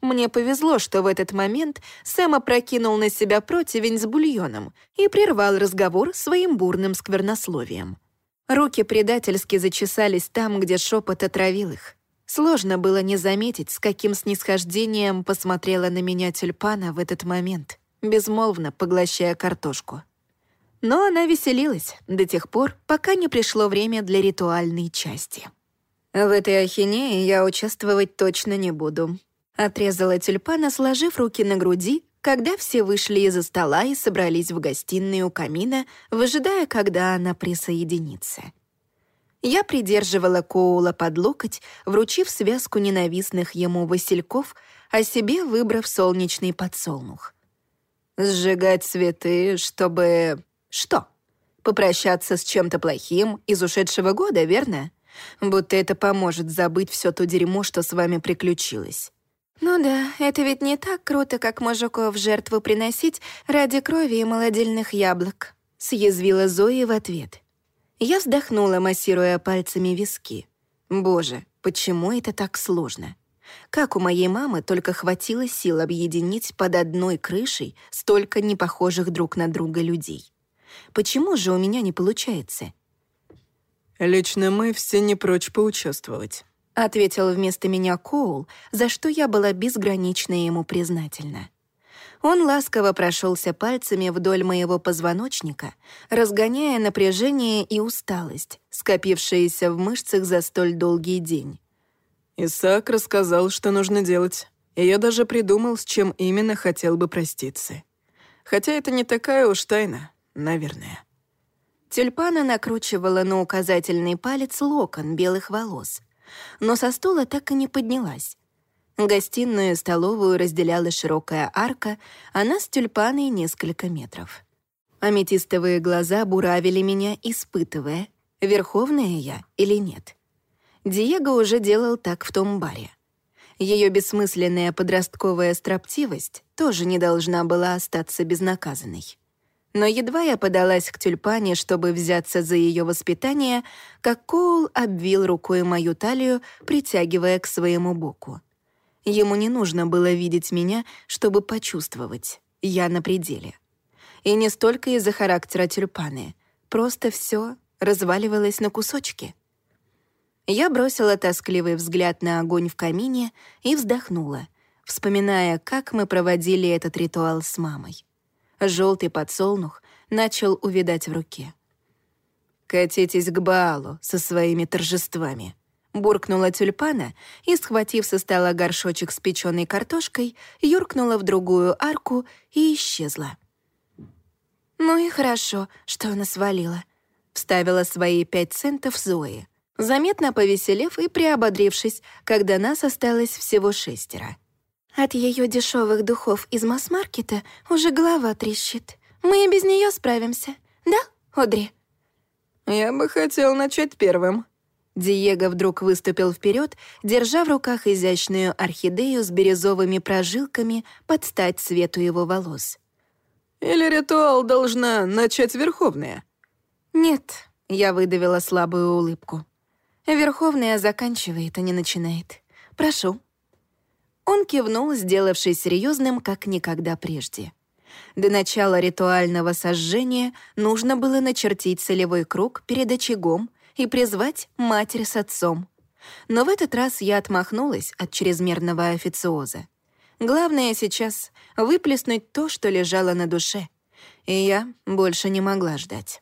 Мне повезло, что в этот момент Сэм опрокинул на себя противень с бульоном и прервал разговор своим бурным сквернословием. Руки предательски зачесались там, где шепот отравил их. Сложно было не заметить, с каким снисхождением посмотрела на меня тюльпана в этот момент, безмолвно поглощая картошку. Но она веселилась до тех пор, пока не пришло время для ритуальной части. В этой ахинее я участвовать точно не буду. Отрезала тюльпана, сложив руки на груди, когда все вышли из-за стола и собрались в гостиной у камина, выжидая, когда она присоединится. Я придерживала Коула под локоть, вручив связку ненавистных ему васильков, а себе выбрав солнечный подсолнух. «Сжигать цветы, чтобы...» Что? Попрощаться с чем-то плохим из ушедшего года, верно? Будто это поможет забыть все то дерьмо, что с вами приключилось. Ну да, это ведь не так круто, как мужиков в жертву приносить ради крови и молодильных яблок. Съязвила Зои в ответ. Я вздохнула, массируя пальцами виски. Боже, почему это так сложно? Как у моей мамы только хватило сил объединить под одной крышей столько непохожих друг на друга людей? Почему же у меня не получается?» «Лично мы все не прочь поучаствовать», — ответил вместо меня Коул, за что я была безгранично ему признательна. Он ласково прошелся пальцами вдоль моего позвоночника, разгоняя напряжение и усталость, скопившиеся в мышцах за столь долгий день. Исаак рассказал, что нужно делать, и я даже придумал, с чем именно хотел бы проститься. Хотя это не такая уж тайна наверное. Тюльпана накручивала на указательный палец локон белых волос, но со стула так и не поднялась. Гостиную и столовую разделяла широкая арка, а нас с тюльпаной несколько метров. Аметистовые глаза буравили меня, испытывая, верховная я или нет. Диего уже делал так в том баре. Ее бессмысленная подростковая строптивость тоже не должна была остаться безнаказанной. Но едва я подалась к тюльпане, чтобы взяться за ее воспитание, как Коул обвил рукой мою талию, притягивая к своему боку. Ему не нужно было видеть меня, чтобы почувствовать. Я на пределе. И не столько из-за характера тюльпаны. Просто все разваливалось на кусочки. Я бросила тоскливый взгляд на огонь в камине и вздохнула, вспоминая, как мы проводили этот ритуал с мамой. Желтый подсолнух начал увидать в руке. «Катитесь к Баалу со своими торжествами», — буркнула тюльпана и, схватив со стола горшочек с печеной картошкой, юркнула в другую арку и исчезла. «Ну и хорошо, что она свалила», — вставила свои пять центов Зои, заметно повеселев и приободрившись, когда нас осталось всего шестеро. От ее дешевых духов из масс-маркета уже голова трещит. Мы и без нее справимся, да, Одри? Я бы хотел начать первым. Диего вдруг выступил вперед, держа в руках изящную орхидею с бирюзовыми прожилками под стать цвету его волос. «Или ритуал должна начать Верховная?» «Нет», — я выдавила слабую улыбку. «Верховная заканчивает, а не начинает. Прошу». Он кивнул, сделавшись серьезным, как никогда прежде. До начала ритуального сожжения нужно было начертить солевой круг перед очагом и призвать матерь с отцом. Но в этот раз я отмахнулась от чрезмерного официоза. Главное сейчас — выплеснуть то, что лежало на душе. И я больше не могла ждать.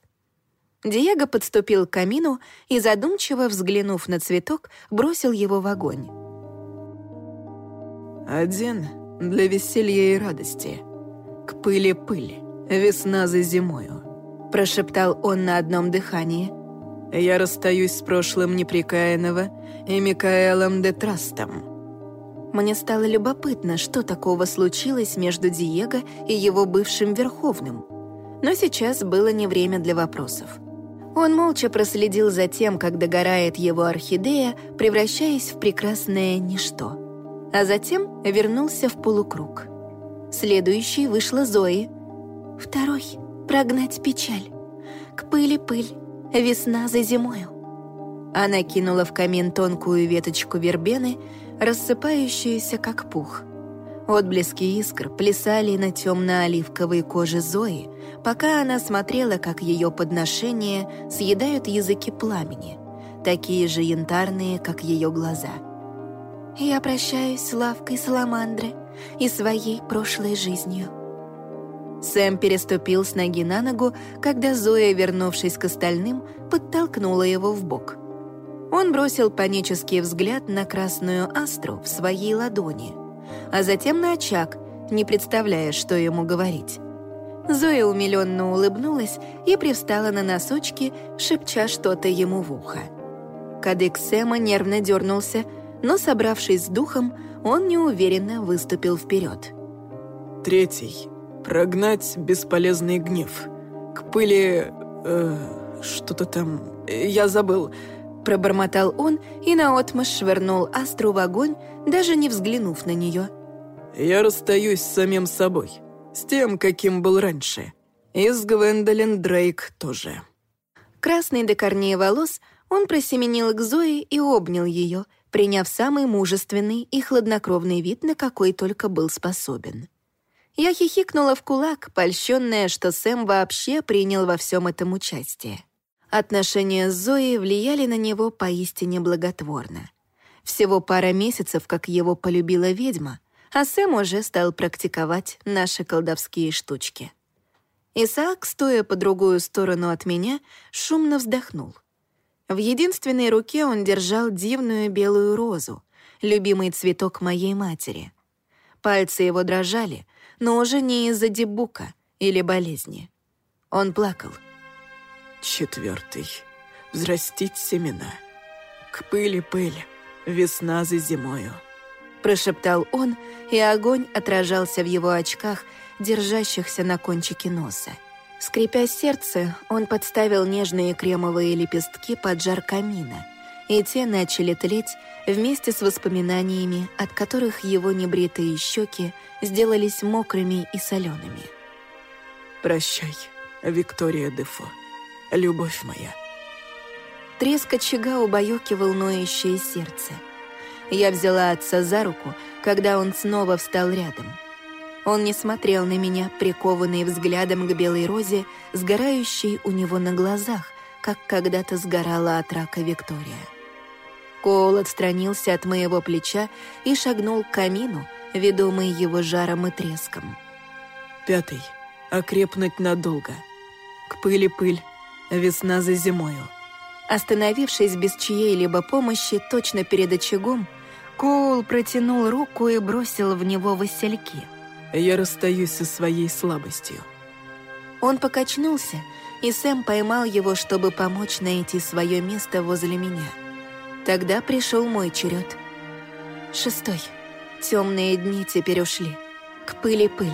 Диего подступил к камину и, задумчиво взглянув на цветок, бросил его в огонь. Один для веселья и радости. К пыли пыль, весна за зимою. Прошептал он на одном дыхании. Я расстаюсь с прошлым неприкаянного и Микаэлом де Трастом. Мне стало любопытно, что такого случилось между Диего и его бывшим Верховным. Но сейчас было не время для вопросов. Он молча проследил за тем, как догорает его орхидея, превращаясь в прекрасное ничто — а затем вернулся в полукруг. Следующей вышла Зои. Второй — прогнать печаль. К пыли пыль, весна за зимою. Она кинула в камин тонкую веточку вербены, рассыпающуюся как пух. Отблески искр плясали на темно-оливковой коже Зои, пока она смотрела, как ее подношения съедают языки пламени, такие же янтарные, как ее глаза. «Я прощаюсь с лавкой Саламандры и своей прошлой жизнью». Сэм переступил с ноги на ногу, когда Зоя, вернувшись к остальным, подтолкнула его в бок. Он бросил панический взгляд на красную астру в своей ладони, а затем на очаг, не представляя, что ему говорить. Зоя умиленно улыбнулась и привстала на носочки, шепча что-то ему в ухо. Кадык Сэма нервно дернулся, но, собравшись с духом, он неуверенно выступил вперед. «Третий. Прогнать бесполезный гнев. К пыли... Э, что-то там... Я забыл. Пробормотал он и наотмашь швырнул Астру в огонь, даже не взглянув на нее. «Я расстаюсь с самим собой. С тем, каким был раньше. И с Гвендолин Дрейк тоже». Красный до корней волос, он просеменил к Зое и обнял ее, приняв самый мужественный и хладнокровный вид, на какой только был способен. Я хихикнула в кулак, польщенная, что Сэм вообще принял во всем этом участие. Отношения с Зоей влияли на него поистине благотворно. Всего пара месяцев, как его полюбила ведьма, а Сэм уже стал практиковать наши колдовские штучки. Исаак, стоя по другую сторону от меня, шумно вздохнул. В единственной руке он держал дивную белую розу, любимый цветок моей матери. Пальцы его дрожали, но уже не из-за дебука или болезни. Он плакал — Четвертый. Взрастить семена. К пыли пыль, весна за зимою. Прошептал он, и огонь отражался в его очках, держащихся на кончике носа. Скрипя сердце, он подставил нежные кремовые лепестки под жар камина, и те начали тлеть вместе с воспоминаниями, от которых его небритые щеки сделались мокрыми и солеными. «Прощай, Виктория Дефо», любовь моя». Треск очага убаюкивал ноющее сердце. Я взяла отца за руку, когда он снова встал рядом. Он не смотрел на меня, прикованный взглядом к белой розе, сгорающей у него на глазах, как когда-то сгорала от рака Виктория. Коул отстранился от моего плеча и шагнул к камину, ведомый его жаром и треском. «Пятый. Окрепнуть надолго. К пыли пыль, Весна за зимою. Остановившись без чьей-либо помощи точно перед очагом, Коул протянул руку и бросил в него васильки. «Я расстаюсь со своей слабостью». Он покачнулся, и Сэм поймал его, чтобы помочь найти свое место возле меня. Тогда пришел мой черед. Шестой. Темные дни теперь ушли. К пыли пыль.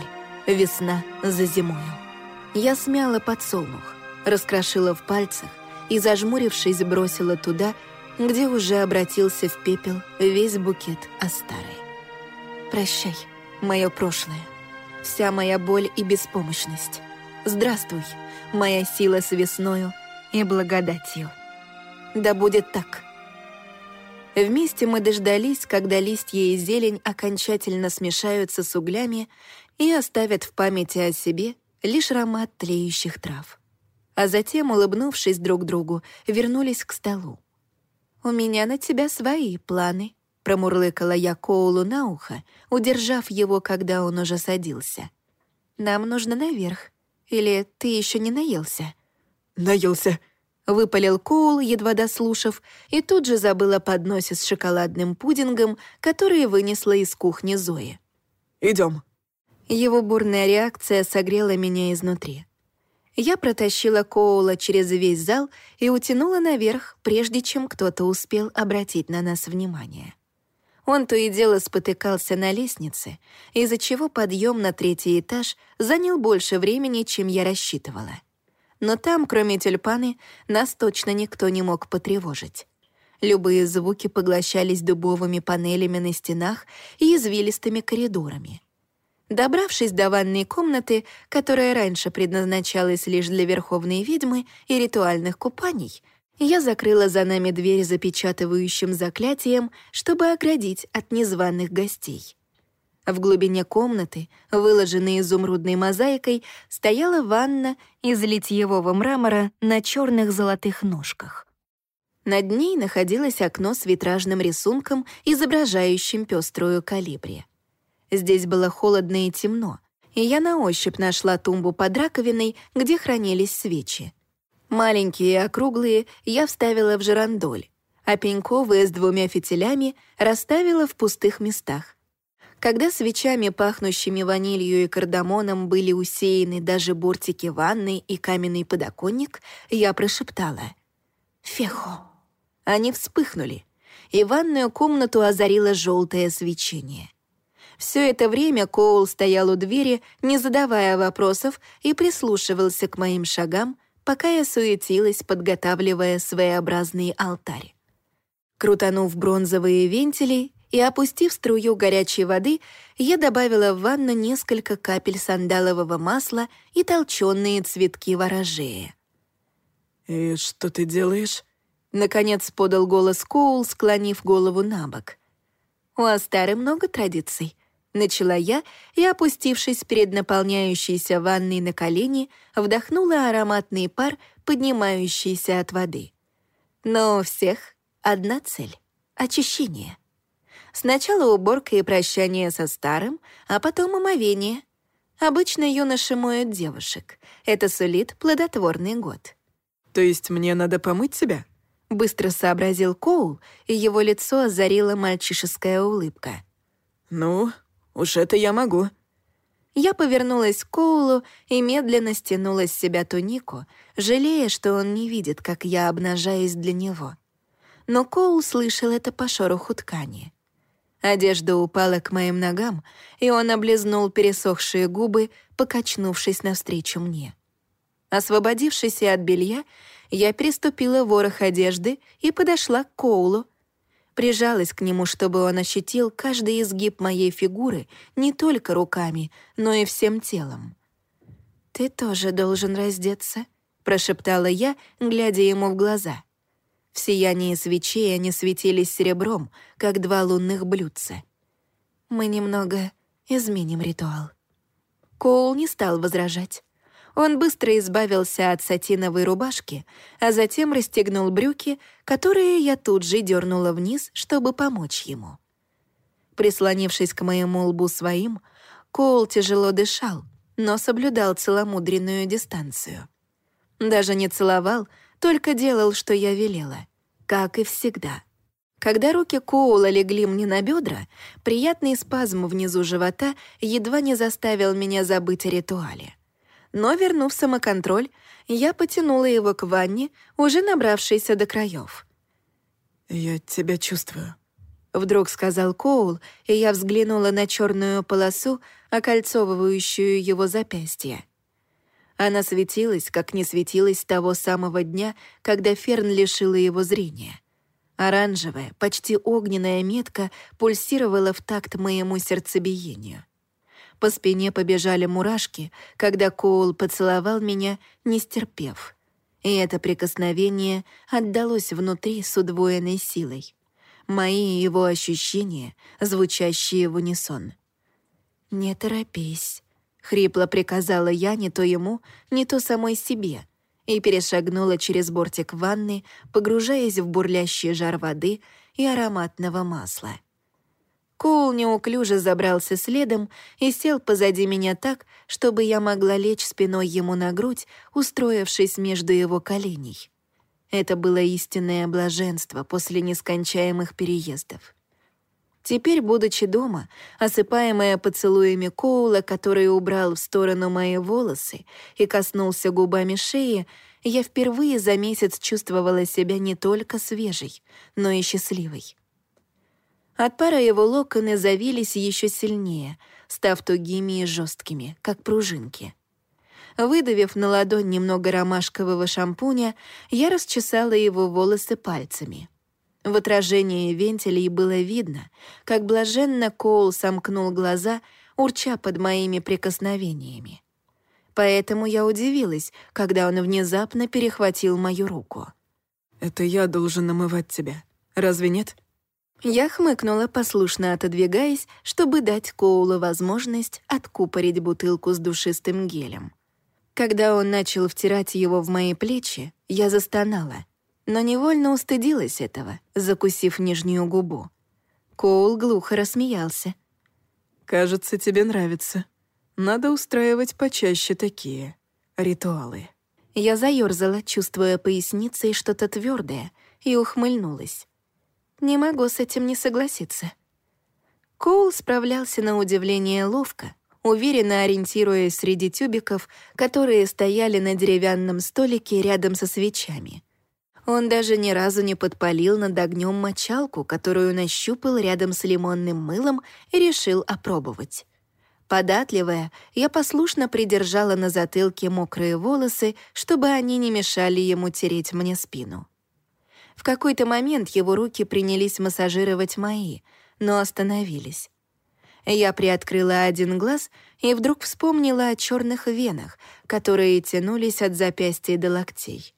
Весна за зимою. Я смяла подсолнух раскрошила в пальцах и, зажмурившись, бросила туда, где уже обратился в пепел весь букет Астары. «Прощай, мое прошлое, вся моя боль и беспомощность. Здравствуй, моя сила с весною и благодатью. Да будет так». Вместе мы дождались, когда листья и зелень окончательно смешаются с углями и оставят в памяти о себе лишь аромат тлеющих трав а затем, улыбнувшись друг другу, вернулись к столу. «У меня на тебя свои планы», — промурлыкала я Коулу на ухо, удержав его, когда он уже садился. «Нам нужно наверх. Или ты еще не наелся?» «Наелся», — выпалил Коул, едва дослушав, и тут же забыл о подносе с шоколадным пудингом, который вынесла из кухни Зои. Идем. Его бурная реакция согрела меня изнутри. Я протащила Коула через весь зал и утянула наверх, прежде чем кто-то успел обратить на нас внимание. Он то и дело спотыкался на лестнице, из-за чего подъем на третий этаж занял больше времени, чем я рассчитывала. Но там, кроме тюльпаны, нас точно никто не мог потревожить. Любые звуки поглощались дубовыми панелями на стенах и извилистыми коридорами. Добравшись до ванной комнаты, которая раньше предназначалась лишь для верховной ведьмы и ритуальных купаний, я закрыла за нами дверь запечатывающим заклятием, чтобы оградить от незваных гостей. В глубине комнаты, выложенной изумрудной мозаикой, стояла ванна из литьевого мрамора на черных золотых ножках. Над ней находилось окно с витражным рисунком, изображающим пеструю калибри. Здесь было холодно и темно, и я на ощупь нашла тумбу под раковиной, где хранились свечи. Маленькие и округлые я вставила в жерандоль, а пеньковые с двумя фитилями расставила в пустых местах. Когда свечами, пахнущими ванилью и кардамоном, были усеяны даже бортики ванны и каменный подоконник, я прошептала «Фехо». Они вспыхнули, и ванную комнату озарило желтое свечение. Все это время Коул стоял у двери, не задавая вопросов, и прислушивался к моим шагам, пока я суетилась, подготавливая своеобразный алтарь. Крутанув бронзовые вентили и опустив струю горячей воды, я добавила в ванну несколько капель сандалового масла и толченые цветки ворожея. «И что ты делаешь?» Наконец подал голос Коул, склонив голову на бок. «У Астары много традиций», — начала я и, опустившись перед наполняющейся ванной на колени, вдохнула ароматный пар, поднимающийся от воды. Но у всех одна цель — очищение. Сначала уборка и прощание со старым, а потом омовение. Обычно юноши моют девушек. Это сулит плодотворный год. «То есть мне надо помыть себя?» Быстро сообразил Коул, и его лицо озарила мальчишеская улыбка. «Ну, уж это я могу». Я повернулась к Коулу и медленно стянула с себя тунику, жалея, что он не видит, как я обнажаюсь для него. Но Коул слышал это по шороху ткани. Одежда упала к моим ногам, и он облизнул пересохшие губы, покачнувшись навстречу мне. Освободившись от белья, я переступила ворох одежды и подошла к Коулу. Прижалась к нему, чтобы он ощутил каждый изгиб моей фигуры не только руками, но и всем телом. «Ты тоже должен раздеться», — прошептала я, глядя ему в глаза. В сиянии свечей они светились серебром, как два лунных блюдца. «Мы немного изменим ритуал». Коул не стал возражать. Он быстро избавился от сатиновой рубашки, а затем расстегнул брюки, которые я тут же дернула вниз, чтобы помочь ему. Прислонившись к моему лбу своим, Коул тяжело дышал, но соблюдал целомудренную дистанцию. Даже не целовал, только делал, что я велела, как и всегда. Когда руки Коула легли мне на бедра, приятный спазм внизу живота едва не заставил меня забыть о ритуале но, вернув самоконтроль, я потянула его к ванне, уже набравшейся до краев. «Я тебя чувствую», — вдруг сказал Коул, и я взглянула на черную полосу, окольцовывающую его запястье. Она светилась, как не светилась того самого дня, когда Ферн лишила его зрения. Оранжевая, почти огненная метка пульсировала в такт моему сердцебиению. По спине побежали мурашки, когда Коул поцеловал меня, не стерпев. И это прикосновение отдалось внутри с удвоенной силой. Мои его ощущения, звучащие в унисон. «Не торопись», — хрипло приказала я не то ему, не то самой себе, и перешагнула через бортик ванны, погружаясь в бурлящий жар воды и ароматного масла. Коул неуклюже забрался следом и сел позади меня так, чтобы я могла лечь спиной ему на грудь, устроившись между его коленей. Это было истинное блаженство после нескончаемых переездов. Теперь, будучи дома, осыпаемая поцелуями Коула, который убрал в сторону мои волосы и коснулся губами шеи, я впервые за месяц чувствовала себя не только свежей, но и счастливой. От пара его локоны завились еще сильнее, став тугими и жесткими, как пружинки. Выдавив на ладонь немного ромашкового шампуня, я расчесала его волосы пальцами. В отражении вентилей было видно, как блаженно Коул сомкнул глаза, урча под моими прикосновениями. Поэтому я удивилась, когда он внезапно перехватил мою руку. «Это я должен намывать тебя. Разве нет?» Я хмыкнула, послушно отодвигаясь, чтобы дать Коулу возможность откупорить бутылку с душистым гелем. Когда он начал втирать его в мои плечи, я застонала, но невольно устыдилась этого, закусив нижнюю губу. Коул глухо рассмеялся. «Кажется, тебе нравится. Надо устраивать почаще такие ритуалы». Я заёрзала, чувствуя поясницей что-то твердое, и ухмыльнулась. Не могу с этим не согласиться. Коул справлялся на удивление ловко, уверенно ориентируясь среди тюбиков, которые стояли на деревянном столике рядом со свечами. Он даже ни разу не подпалил над огнем мочалку, которую нащупал рядом с лимонным мылом и решил опробовать. Податливая, я послушно придержала на затылке мокрые волосы, чтобы они не мешали ему тереть мне спину. В какой-то момент его руки принялись массажировать мои, но остановились. Я приоткрыла один глаз и вдруг вспомнила о черных венах, которые тянулись от запястья до локтей.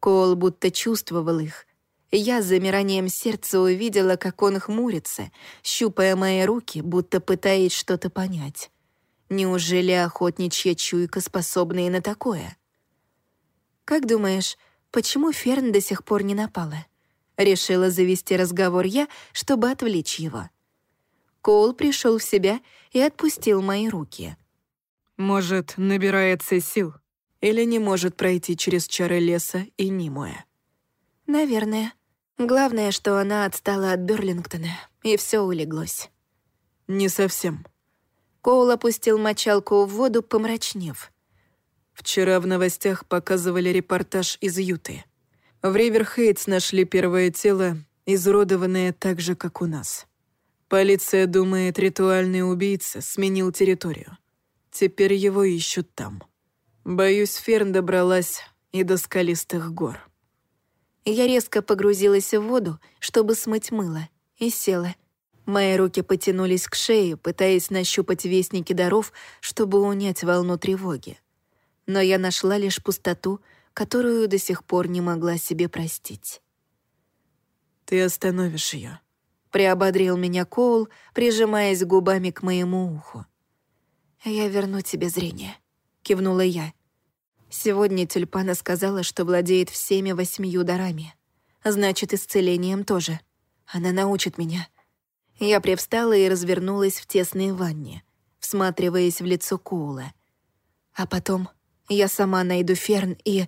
Коул будто чувствовал их. Я с замиранием сердца увидела, как он хмурится, щупая мои руки, будто пытаясь что-то понять. Неужели охотничья чуйка способна и на такое? «Как думаешь, почему Ферн до сих пор не напала. Решила завести разговор я, чтобы отвлечь его. Коул пришел в себя и отпустил мои руки. «Может, набирается сил? Или не может пройти через чары леса и Нимуэ?» «Наверное. Главное, что она отстала от Берлингтона, и все улеглось». «Не совсем». Коул опустил мочалку в воду, помрачнев. Вчера в новостях показывали репортаж из Юты. В Риверхейтс нашли первое тело, изуродованное так же, как у нас. Полиция думает, ритуальный убийца сменил территорию. Теперь его ищут там. Боюсь, Ферн добралась и до скалистых гор. Я резко погрузилась в воду, чтобы смыть мыло, и села. Мои руки потянулись к шее, пытаясь нащупать вестники даров, чтобы унять волну тревоги но я нашла лишь пустоту, которую до сих пор не могла себе простить. «Ты остановишь ее, приободрил меня Коул, прижимаясь губами к моему уху. «Я верну тебе зрение», — кивнула я. Сегодня тюльпана сказала, что владеет всеми восьмию дарами. Значит, исцелением тоже. Она научит меня. Я привстала и развернулась в тесной ванне, всматриваясь в лицо Коула. А потом я сама найду Ферн и...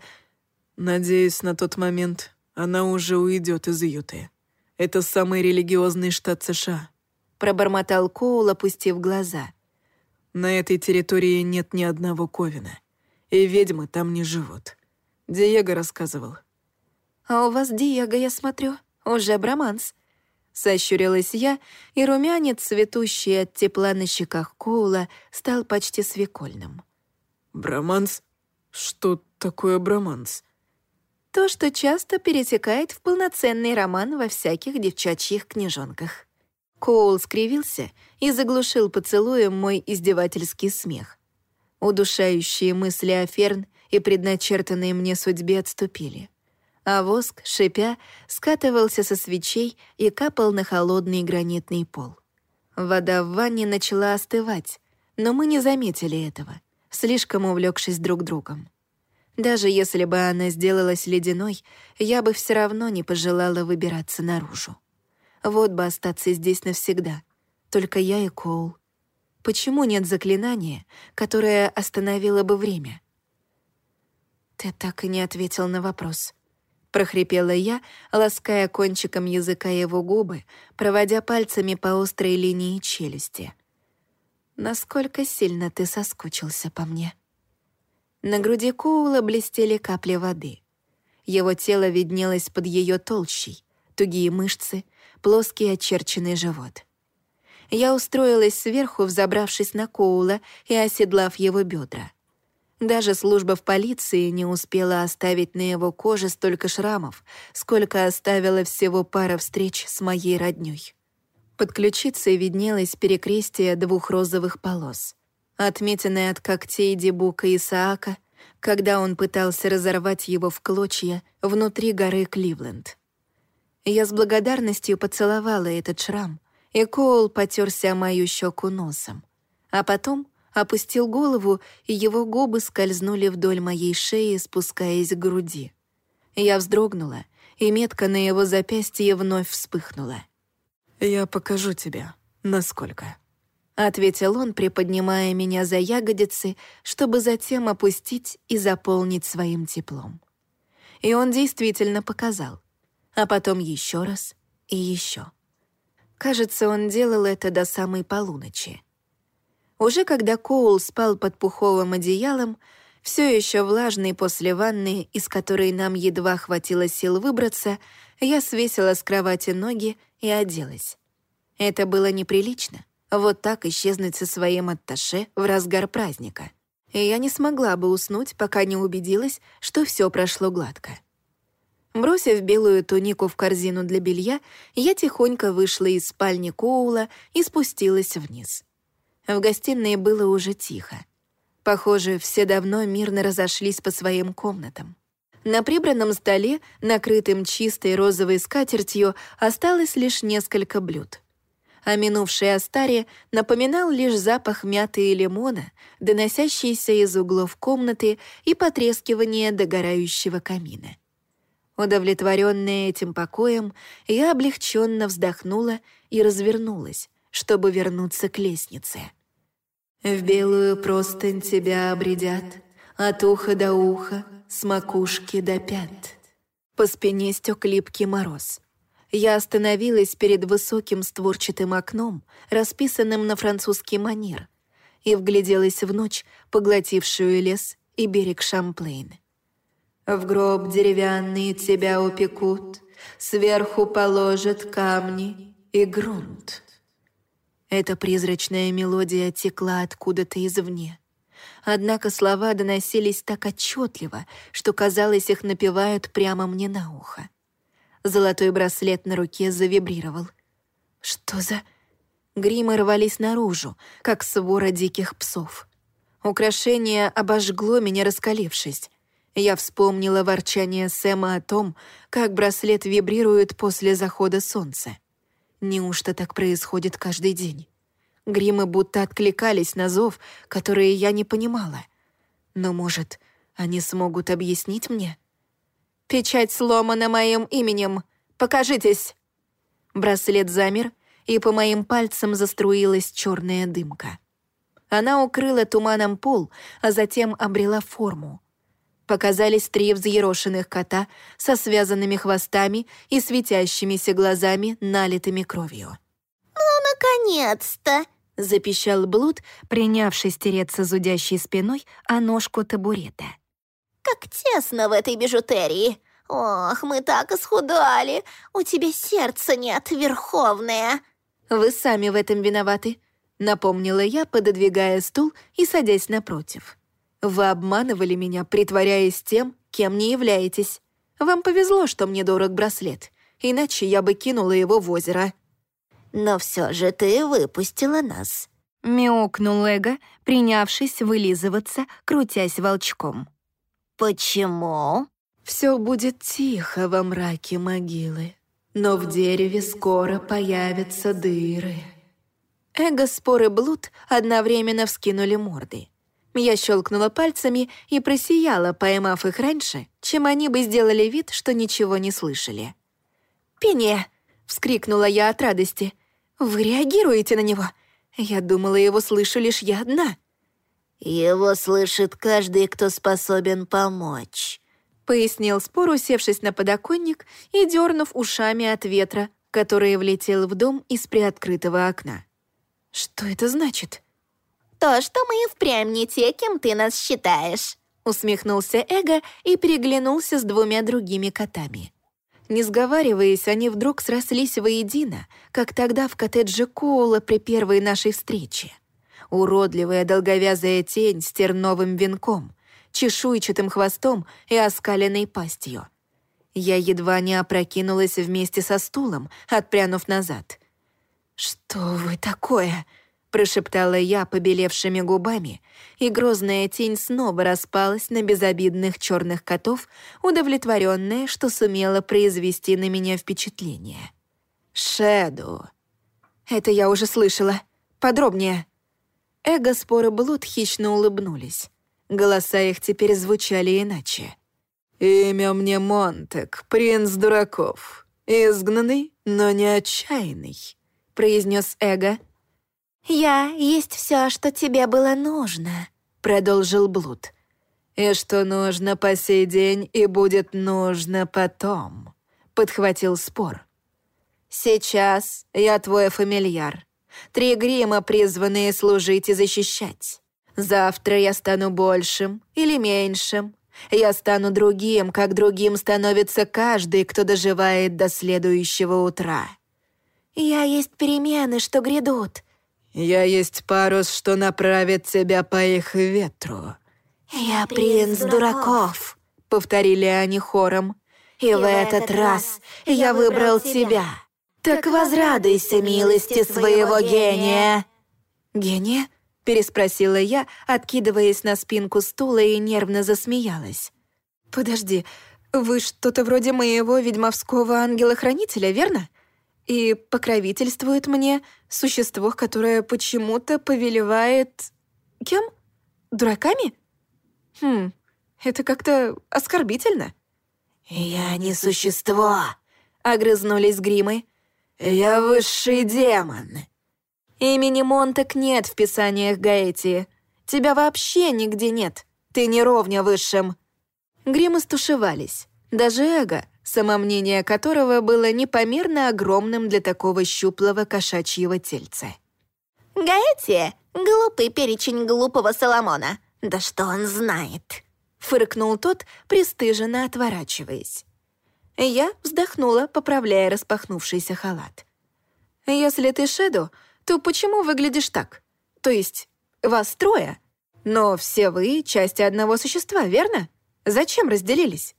Надеюсь, на тот момент она уже уйдет из Юты. Это самый религиозный штат США. Пробормотал Коул, опустив глаза. На этой территории нет ни одного Ковина. И ведьмы там не живут. Диего рассказывал. «А у вас, Диего, я смотрю, уже броманс». Сощурилась я, и румянец, цветущий от тепла на щеках Коула, стал почти свекольным. «Броманс?» Что такое броманс? То, что часто перетекает в полноценный роман во всяких девчачьих книжонках. Коул скривился и заглушил поцелуем мой издевательский смех. Удушающие мысли о Ферн и предначертанные мне судьбе отступили. А воск, шипя, скатывался со свечей и капал на холодный гранитный пол. Вода в ванне начала остывать, но мы не заметили этого — слишком увлекшись друг другом. Даже если бы она сделалась ледяной, я бы все равно не пожелала выбираться наружу. Вот бы остаться здесь навсегда. Только я и Коул. Почему нет заклинания, которое остановило бы время? Ты так и не ответил на вопрос. Прохрипела я, лаская кончиком языка его губы, проводя пальцами по острой линии челюсти насколько сильно ты соскучился по мне». На груди Коула блестели капли воды. Его тело виднелось под ее толщей, тугие мышцы, плоский очерченный живот. Я устроилась сверху, взобравшись на Коула и оседлав его бедра. Даже служба в полиции не успела оставить на его коже столько шрамов, сколько оставила всего пара встреч с моей роднёй. Под ключицей виднелось перекрестие двух розовых полос, отметенное от когтей Дебука Исаака, когда он пытался разорвать его в клочья внутри горы Кливленд. Я с благодарностью поцеловала этот шрам, и Коул потерся мою щеку носом. А потом опустил голову, и его губы скользнули вдоль моей шеи, спускаясь к груди. Я вздрогнула, и метка на его запястье вновь вспыхнула. «Я покажу тебе, насколько», — ответил он, приподнимая меня за ягодицы, чтобы затем опустить и заполнить своим теплом. И он действительно показал. А потом еще раз и еще. Кажется, он делал это до самой полуночи. Уже когда Коул спал под пуховым одеялом, все еще влажный после ванны, из которой нам едва хватило сил выбраться, я свесила с кровати ноги и оделась. Это было неприлично, вот так исчезнуть со своим атташе в разгар праздника. И я не смогла бы уснуть, пока не убедилась, что все прошло гладко. Бросив белую тунику в корзину для белья, я тихонько вышла из спальни Коула и спустилась вниз. В гостиной было уже тихо. Похоже, все давно мирно разошлись по своим комнатам. На прибранном столе, накрытым чистой розовой скатертью, осталось лишь несколько блюд. А минувший Астари напоминал лишь запах мяты и лимона, доносящийся из углов комнаты и потрескивание догорающего камина. Удовлетворенная этим покоем, я облегченно вздохнула и развернулась, чтобы вернуться к лестнице. В белую простынь тебя обредят, от уха до уха, с макушки до пят. По спине стек липкий мороз. Я остановилась перед высоким створчатым окном, расписанным на французский манер, и вгляделась в ночь, поглотившую лес и берег Шамплейн. В гроб деревянный тебя упекут, Сверху положат камни и грунт. Эта призрачная мелодия текла откуда-то извне. Однако слова доносились так отчетливо, что, казалось, их напевают прямо мне на ухо. Золотой браслет на руке завибрировал. Что за... Гримы рвались наружу, как свора диких псов. Украшение обожгло меня, раскалившись. Я вспомнила ворчание Сэма о том, как браслет вибрирует после захода солнца. Неужто так происходит каждый день? Гримы будто откликались на зов, которые я не понимала. Но, может, они смогут объяснить мне? «Печать сломана моим именем! Покажитесь!» Браслет замер, и по моим пальцам заструилась черная дымка. Она укрыла туманом пол, а затем обрела форму — Показались три взъерошенных кота со связанными хвостами и светящимися глазами, налитыми кровью. «Ну, наконец-то!» — запищал Блуд, принявшись тереться зудящей спиной о ножку табурета. «Как тесно в этой бижутерии! Ох, мы так исхудали! У тебя сердца нет, Верховная!» «Вы сами в этом виноваты», — напомнила я, пододвигая стул и садясь напротив. Вы обманывали меня, притворяясь тем, кем не являетесь. Вам повезло, что мне дорог браслет, иначе я бы кинула его в озеро». «Но все же ты выпустила нас», — мяукнул Эго, принявшись вылизываться, крутясь волчком. «Почему?» «Все будет тихо во мраке могилы, но в дереве скоро появятся дыры». Эго, спор и блуд одновременно вскинули морды. Я щелкнула пальцами и просияла, поймав их раньше, чем они бы сделали вид, что ничего не слышали. «Пение!» — вскрикнула я от радости. «Вы реагируете на него? Я думала, его слышу лишь я одна». «Его слышит каждый, кто способен помочь», — пояснил Спор, усевшись на подоконник и дернув ушами от ветра, который влетел в дом из приоткрытого окна. «Что это значит?» то, что мы впрямь не те, кем ты нас считаешь», усмехнулся Эго и переглянулся с двумя другими котами. Не сговариваясь, они вдруг срослись воедино, как тогда в коттедже Коула при первой нашей встрече. Уродливая долговязая тень с терновым венком, чешуйчатым хвостом и оскаленной пастью. Я едва не опрокинулась вместе со стулом, отпрянув назад. «Что вы такое?» Прошептала я побелевшими губами, и грозная тень снова распалась на безобидных черных котов, удовлетворенная, что сумела произвести на меня впечатление. «Шэду». «Это я уже слышала. Подробнее». Эго споры Блуд хищно улыбнулись. Голоса их теперь звучали иначе. «Имя мне Монтек, принц дураков. Изгнанный, но не отчаянный», — произнес Эго. «Я есть все, что тебе было нужно», — продолжил Блуд. «И что нужно по сей день и будет нужно потом», — подхватил спор. «Сейчас я твой фамильяр. Три грима, призванные служить и защищать. Завтра я стану большим или меньшим. Я стану другим, как другим становится каждый, кто доживает до следующего утра. Я есть перемены, что грядут. Я есть парус, что направит тебя по их ветру. Я принц дураков, повторили они хором. И, в этот раз я выбрал тебя. Так возрадуйся милости своего гения. Гения? переспросила я, откидываясь на спинку стула и нервно засмеялась. «Подожди, вы что-то вроде моего ведьмовского ангела-хранителя, верно? И покровительствует мне существо, которое почему-то повелевает... Кем? Дураками? Хм, это как-то оскорбительно». «Я не существо», — огрызнулись гримы. «Я высший демон». Имени Монтек нет в писаниях Гаэти. Тебя вообще нигде нет. Ты не ровня высшим». Гримы стушевались. Даже эго, самомнение которого было непомерно огромным для такого щуплого кошачьего тельца. «Гаэти — глупый перечень глупого Соломона. Да что он знает?» — фыркнул тот, пристыженно отворачиваясь. Я вздохнула, поправляя распахнувшийся халат. «Если ты Шеду, то почему выглядишь так? То есть, вас трое, но все вы — части одного существа, верно? Зачем разделились?»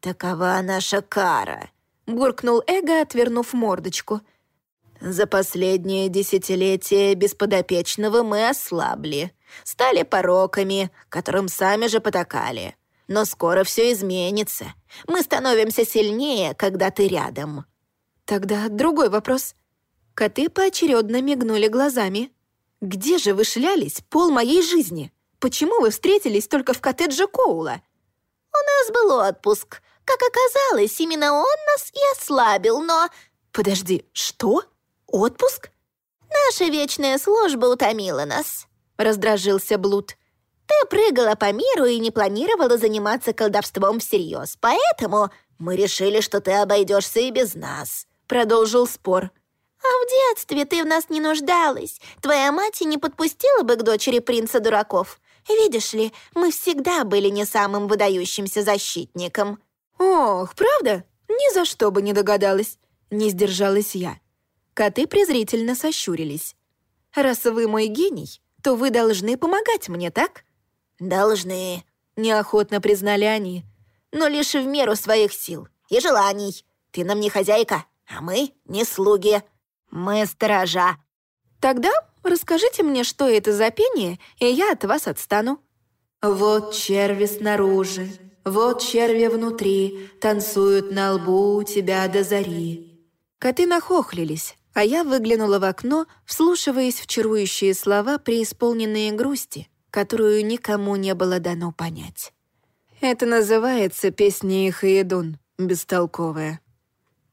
«Такова наша кара», — буркнул Эго, отвернув мордочку. «За последнее десятилетие без подопечного мы ослабли, стали пороками, которым сами же потакали. Но скоро все изменится. Мы становимся сильнее, когда ты рядом». «Тогда другой вопрос. Коты поочередно мигнули глазами. «Где же вы шлялись пол моей жизни? Почему вы встретились только в коттедже Коула?» «У нас был отпуск. Как оказалось, именно он нас и ослабил, но...» «Подожди, что? Отпуск?» «Наша вечная служба утомила нас», — раздражился Блуд. «Ты прыгала по миру и не планировала заниматься колдовством всерьез, поэтому мы решили, что ты обойдешься и без нас», — продолжил спор. «А в детстве ты в нас не нуждалась. Твоя мать не подпустила бы к дочери принца дураков. Видишь ли, мы всегда были не самым выдающимся защитником». «Ох, правда? Ни за что бы не догадалась». Не сдержалась я. Коты презрительно сощурились. «Раз вы мой гений, то вы должны помогать мне, так?» «Должны», — неохотно признали они. «Но лишь в меру своих сил и желаний. Ты нам не хозяйка, а мы не слуги». Мы сторожа». «Тогда расскажите мне, что это за пение, и я от вас отстану». «Вот черви снаружи, вот черви внутри, танцуют на лбу у тебя до зари». Коты нахохлились, а я выглянула в окно, вслушиваясь в чарующие слова, преисполненные грусти, которую никому не было дано понять. Это называется «Песня Хаедун», бестолковая.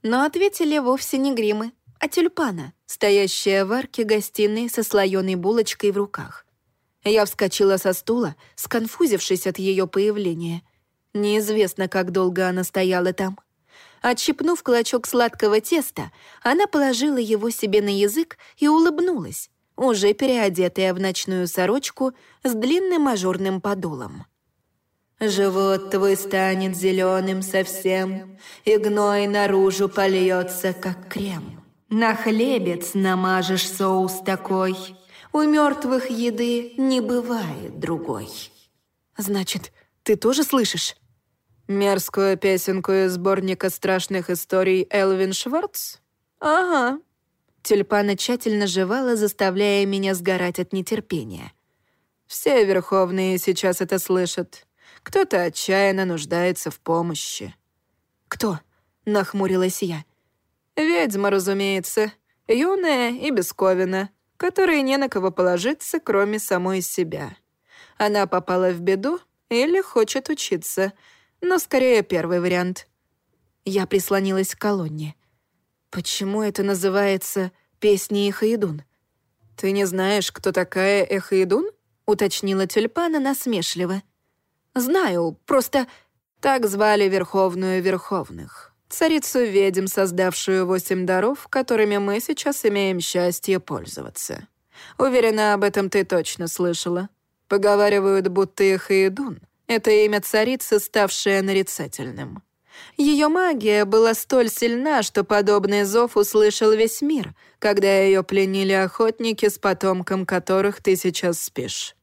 Но ответили вовсе не гримы а тюльпана, стоящая в арке гостиной со слоеной булочкой в руках. Я вскочила со стула, сконфузившись от ее появления. Неизвестно, как долго она стояла там. Отщипнув клочок сладкого теста, она положила его себе на язык и улыбнулась, уже переодетая в ночную сорочку с длинным ажурным подолом. «Живот твой станет зеленым совсем, и гной наружу польется, как крем». На хлебец намажешь соус такой. У мертвых еды не бывает другой. Значит, ты тоже слышишь? Мерзкую песенку из сборника страшных историй Элвин Шварц? Ага. Тюльпана тщательно жевала, заставляя меня сгорать от нетерпения. «Все верховные сейчас это слышат. Кто-то отчаянно нуждается в помощи». «Кто?» — нахмурилась я. «Ведьма, разумеется. Юная и бесковина, которой не на кого положиться, кроме самой себя. Она попала в беду или хочет учиться, но скорее первый вариант». Я прислонилась к колонне. «Почему это называется «Песни Эхаидун»?» «Ты не знаешь, кто такая Эхаидун?» — уточнила тюльпана насмешливо. «Знаю, просто так звали Верховную Верховных, царицу ведьм, создавшую восемь даров, которыми мы сейчас имеем счастье пользоваться. Уверена, об этом ты точно слышала. Поговаривают, будто Эхаидун — это имя царицы, ставшее нарицательным». Ее магия была столь сильна, что подобный зов услышал весь мир, когда ее пленили охотники, с потомком которых ты сейчас спишь.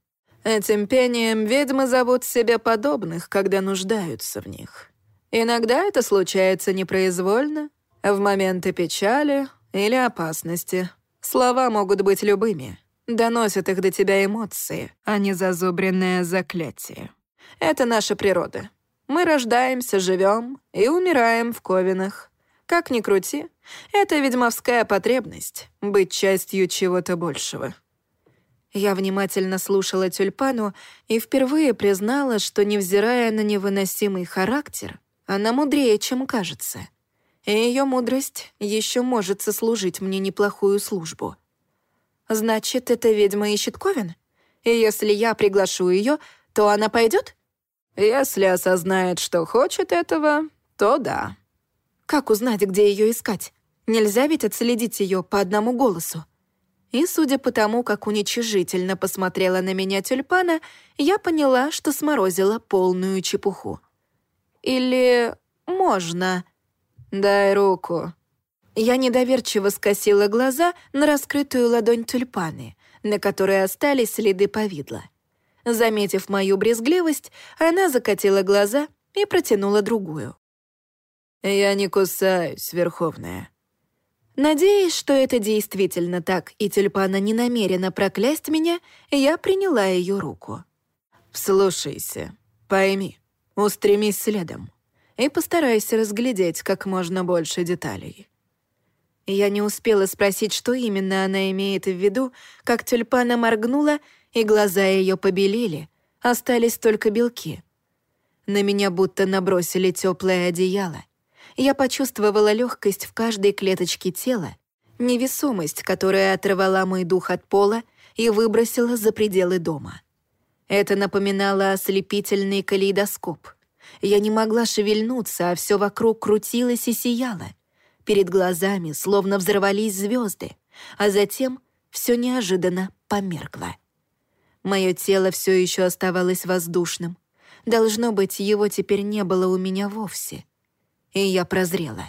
Этим пением ведьмы зовут себе подобных, когда нуждаются в них. Иногда это случается непроизвольно, в моменты печали или опасности. Слова могут быть любыми. Доносят их до тебя эмоции, а не зазубренное заклятие. Это наша природа. Мы рождаемся, живем и умираем в ковинах. Как ни крути, это ведьмовская потребность — быть частью чего-то большего. Я внимательно слушала тюльпану и впервые признала, что, невзирая на невыносимый характер, она мудрее, чем кажется. И ее мудрость еще может сослужить мне неплохую службу. Значит, эта ведьма ищет Ковен? И если я приглашу ее, то она пойдет? Если осознает, что хочет этого, то да. Как узнать, где ее искать? Нельзя ведь отследить ее по одному голосу. И судя по тому, как уничижительно посмотрела на меня тюльпана, я поняла, что сморозила полную чепуху. Или можно? Дай руку. Я недоверчиво скосила глаза на раскрытую ладонь тюльпаны, на которой остались следы повидла. Заметив мою брезгливость, она закатила глаза и протянула другую. «Я не кусаюсь, Верховная». Надеясь, что это действительно так, и тюльпана не намерена проклясть меня, я приняла ее руку. «Вслушайся, пойми, устремись следом и постарайся разглядеть как можно больше деталей». Я не успела спросить, что именно она имеет в виду, как тюльпана моргнула и глаза ее побелели, остались только белки. На меня будто набросили теплое одеяло. Я почувствовала легкость в каждой клеточке тела, невесомость, которая оторвала мой дух от пола и выбросила за пределы дома. Это напоминало ослепительный калейдоскоп. Я не могла шевельнуться, а все вокруг крутилось и сияло. Перед глазами словно взорвались звезды, а затем все неожиданно померкло. Мое тело все еще оставалось воздушным. Должно быть, его теперь не было у меня вовсе. И я прозрела.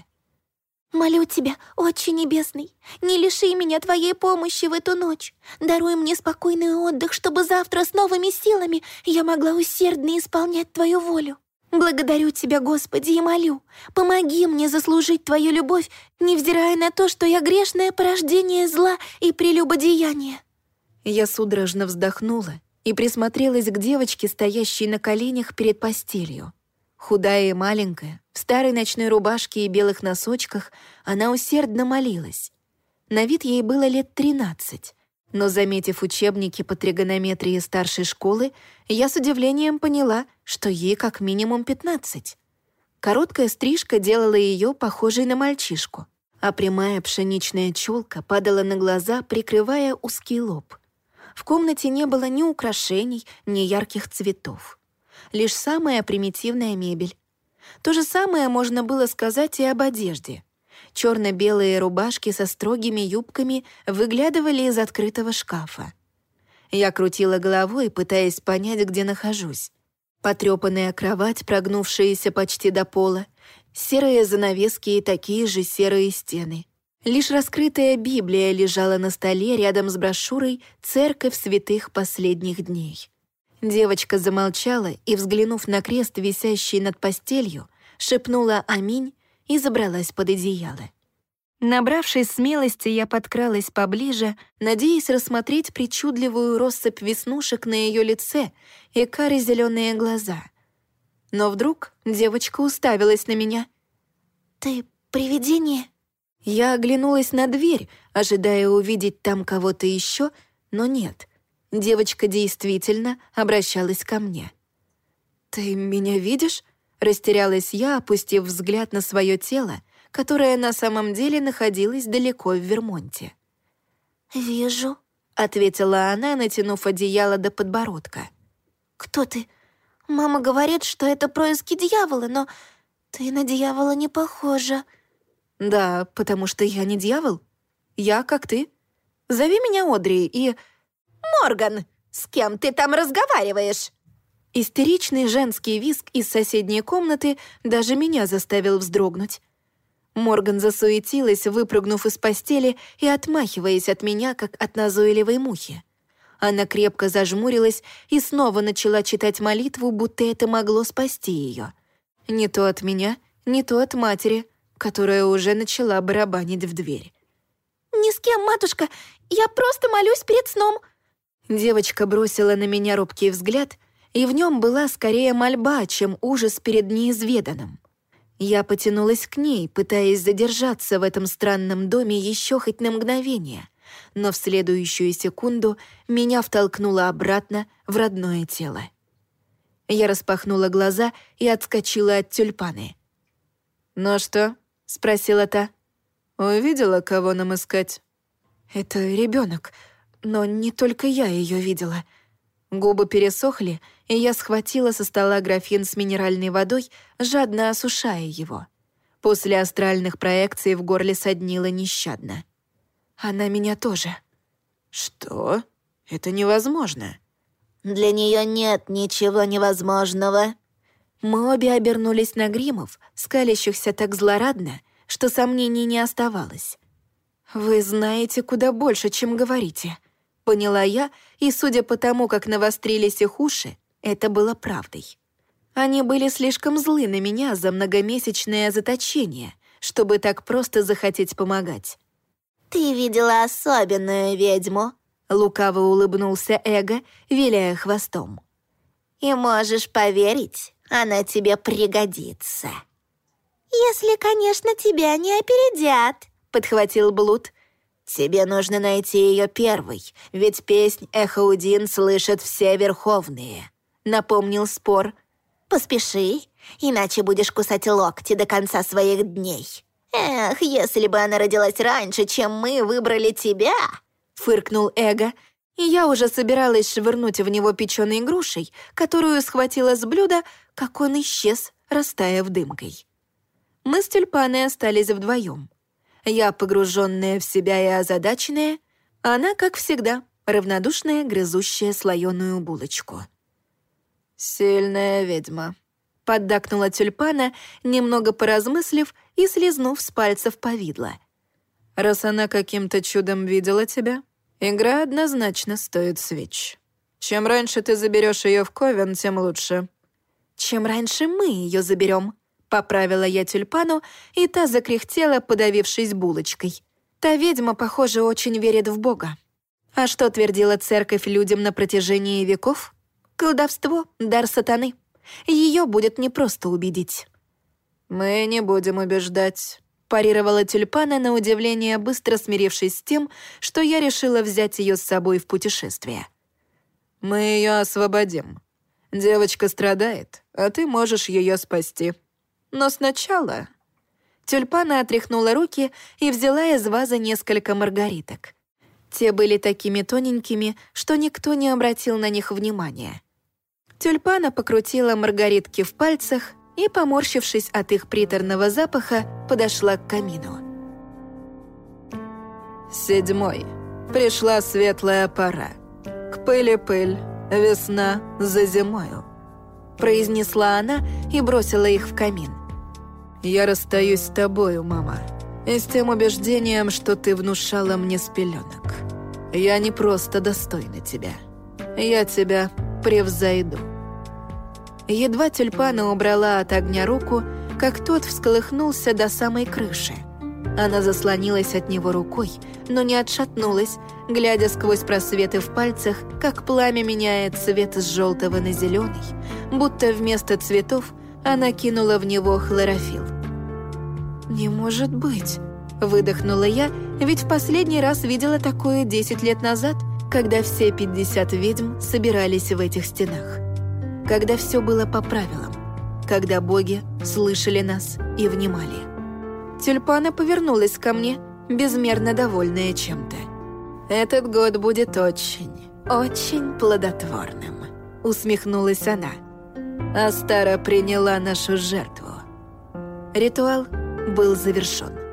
«Молю тебя, Отче Небесный, не лиши меня твоей помощи в эту ночь. Даруй мне спокойный отдых, чтобы завтра с новыми силами я могла усердно исполнять твою волю. Благодарю тебя, Господи, и молю, помоги мне заслужить твою любовь, невзирая на то, что я грешное порождение зла и прелюбодеяния. Я судорожно вздохнула и присмотрелась к девочке, стоящей на коленях перед постелью. Худая и маленькая, в старой ночной рубашке и белых носочках, она усердно молилась. На вид ей было лет тринадцать, но, заметив учебники по тригонометрии старшей школы, я с удивлением поняла, что ей как минимум пятнадцать. Короткая стрижка делала ее похожей на мальчишку, а прямая пшеничная челка падала на глаза, прикрывая узкий лоб — в комнате не было ни украшений, ни ярких цветов. Лишь самая примитивная мебель. То же самое можно было сказать и об одежде. Черно-белые рубашки со строгими юбками выглядывали из открытого шкафа. Я крутила головой, пытаясь понять, где нахожусь. Потрёпанная кровать, прогнувшаяся почти до пола, серые занавески и такие же серые стены — Лишь раскрытая Библия лежала на столе рядом с брошюрой «Церковь святых последних дней». Девочка замолчала и, взглянув на крест, висящий над постелью, шепнула «Аминь» и забралась под одеяло. Набравшись смелости, я подкралась поближе, надеясь рассмотреть причудливую россыпь веснушек на ее лице и каре зеленые глаза. Но вдруг девочка уставилась на меня. «Ты привидение?» Я оглянулась на дверь, ожидая увидеть там кого-то еще, но нет. Девочка действительно обращалась ко мне. «Ты меня видишь?» — растерялась я, опустив взгляд на свое тело, которое на самом деле находилось далеко в Вермонте. «Вижу», — ответила она, натянув одеяло до подбородка. «Кто ты? Мама говорит, что это происки дьявола, но ты на дьявола не похожа». «Да, потому что я не дьявол. Я как ты. Зови меня Одри и...» «Морган, с кем ты там разговариваешь?» Истеричный женский визг из соседней комнаты даже меня заставил вздрогнуть. Морган засуетилась, выпрыгнув из постели и отмахиваясь от меня, как от назойливой мухи. Она крепко зажмурилась и снова начала читать молитву, будто это могло спасти ее. Не то от меня, не то от матери, которая уже начала барабанить в дверь. «Ни с кем, матушка, я просто молюсь перед сном». Девочка бросила на меня робкий взгляд, и в нем была скорее мольба, чем ужас перед неизведанным. Я потянулась к ней, пытаясь задержаться в этом странном доме еще хоть на мгновение, но в следующую секунду меня втолкнуло обратно в родное тело. Я распахнула глаза и отскочила от тюльпаны. «Ну что?» — спросила та. «Увидела, кого нам искать?» «Это ребенок, но не только я ее видела». Губы пересохли, и я схватила со стола графин с минеральной водой, жадно осушая его. После астральных проекций в горле соднило нещадно. Она меня тоже. «Что? Это невозможно». «Для нее нет ничего невозможного». Мы обе обернулись на гримов, скалящихся так злорадно, что сомнений не оставалось. «Вы знаете куда больше, чем говорите», — поняла я, и, судя по тому, как навострились их уши, это было правдой. Они были слишком злы на меня за многомесячное заточение, чтобы так просто захотеть помогать. «Ты видела особенную ведьму», — лукаво улыбнулся Эго, виляя хвостом. «И можешь поверить, она тебе пригодится». «Если, конечно, тебя не опередят», — подхватил Блуд. «Тебе нужно найти ее первой, ведь песнь Эхаудин слышат все верховные» напомнил спор. «Поспеши, иначе будешь кусать локти до конца своих дней. Эх, если бы она родилась раньше, чем мы выбрали тебя!» Фыркнул Эго, и я уже собиралась швырнуть в него печеной грушей, которую схватила с блюда, как он исчез, растаяв дымкой. Мы с тюльпаной остались вдвоем. Я, погруженная в себя и озадаченная, она, как всегда, равнодушная, грызущая слоеную булочку. «Сильная ведьма», — поддакнула тюльпана, немного поразмыслив и слезнув с пальцев повидла. «Раз она каким-то чудом видела тебя, игра однозначно стоит свеч. Чем раньше ты заберешь ее в Ковен, тем лучше». «Чем раньше мы ее заберем», — поправила я тюльпану, и та закряхтела, подавившись булочкой. Та ведьма, похоже, очень верит в Бога. А что твердила церковь людям на протяжении веков? Колдовство — дар сатаны. Ее будет непросто убедить. «Мы не будем убеждать», — парировала тюльпана на удивление, быстро смирившись с тем, что я решила взять ее с собой в путешествие. «Мы ее освободим. Девочка страдает, а ты можешь ее спасти. Но сначала...» Тюльпана отряхнула руки и взяла из вазы несколько маргариток. Те были такими тоненькими, что никто не обратил на них внимания. Тюльпана покрутила маргаритки в пальцах и, поморщившись от их приторного запаха, подошла к камину. Седьмой. Пришла светлая пора. К пыли пыль, весна за зимою. Произнесла она и бросила их в камин. Я расстаюсь с тобою, мама, и с тем убеждением, что ты внушала мне с пеленок. Я не просто достойна тебя. Я тебя превзойду». Едва тюльпана убрала от огня руку, как тот всколыхнулся до самой крыши. Она заслонилась от него рукой, но не отшатнулась, глядя сквозь просветы в пальцах, как пламя меняет цвет с желтого на зеленый, будто вместо цветов она кинула в него хлорофилл. «Не может быть!» – выдохнула я, ведь в последний раз видела такое 10 лет назад, когда все 50 ведьм собирались в этих стенах. Когда все было по правилам, когда боги слышали нас и внимали. Тюльпана повернулась ко мне, безмерно довольная чем-то. «Этот год будет очень, очень плодотворным», — усмехнулась она. Астара приняла нашу жертву. Ритуал был завершен.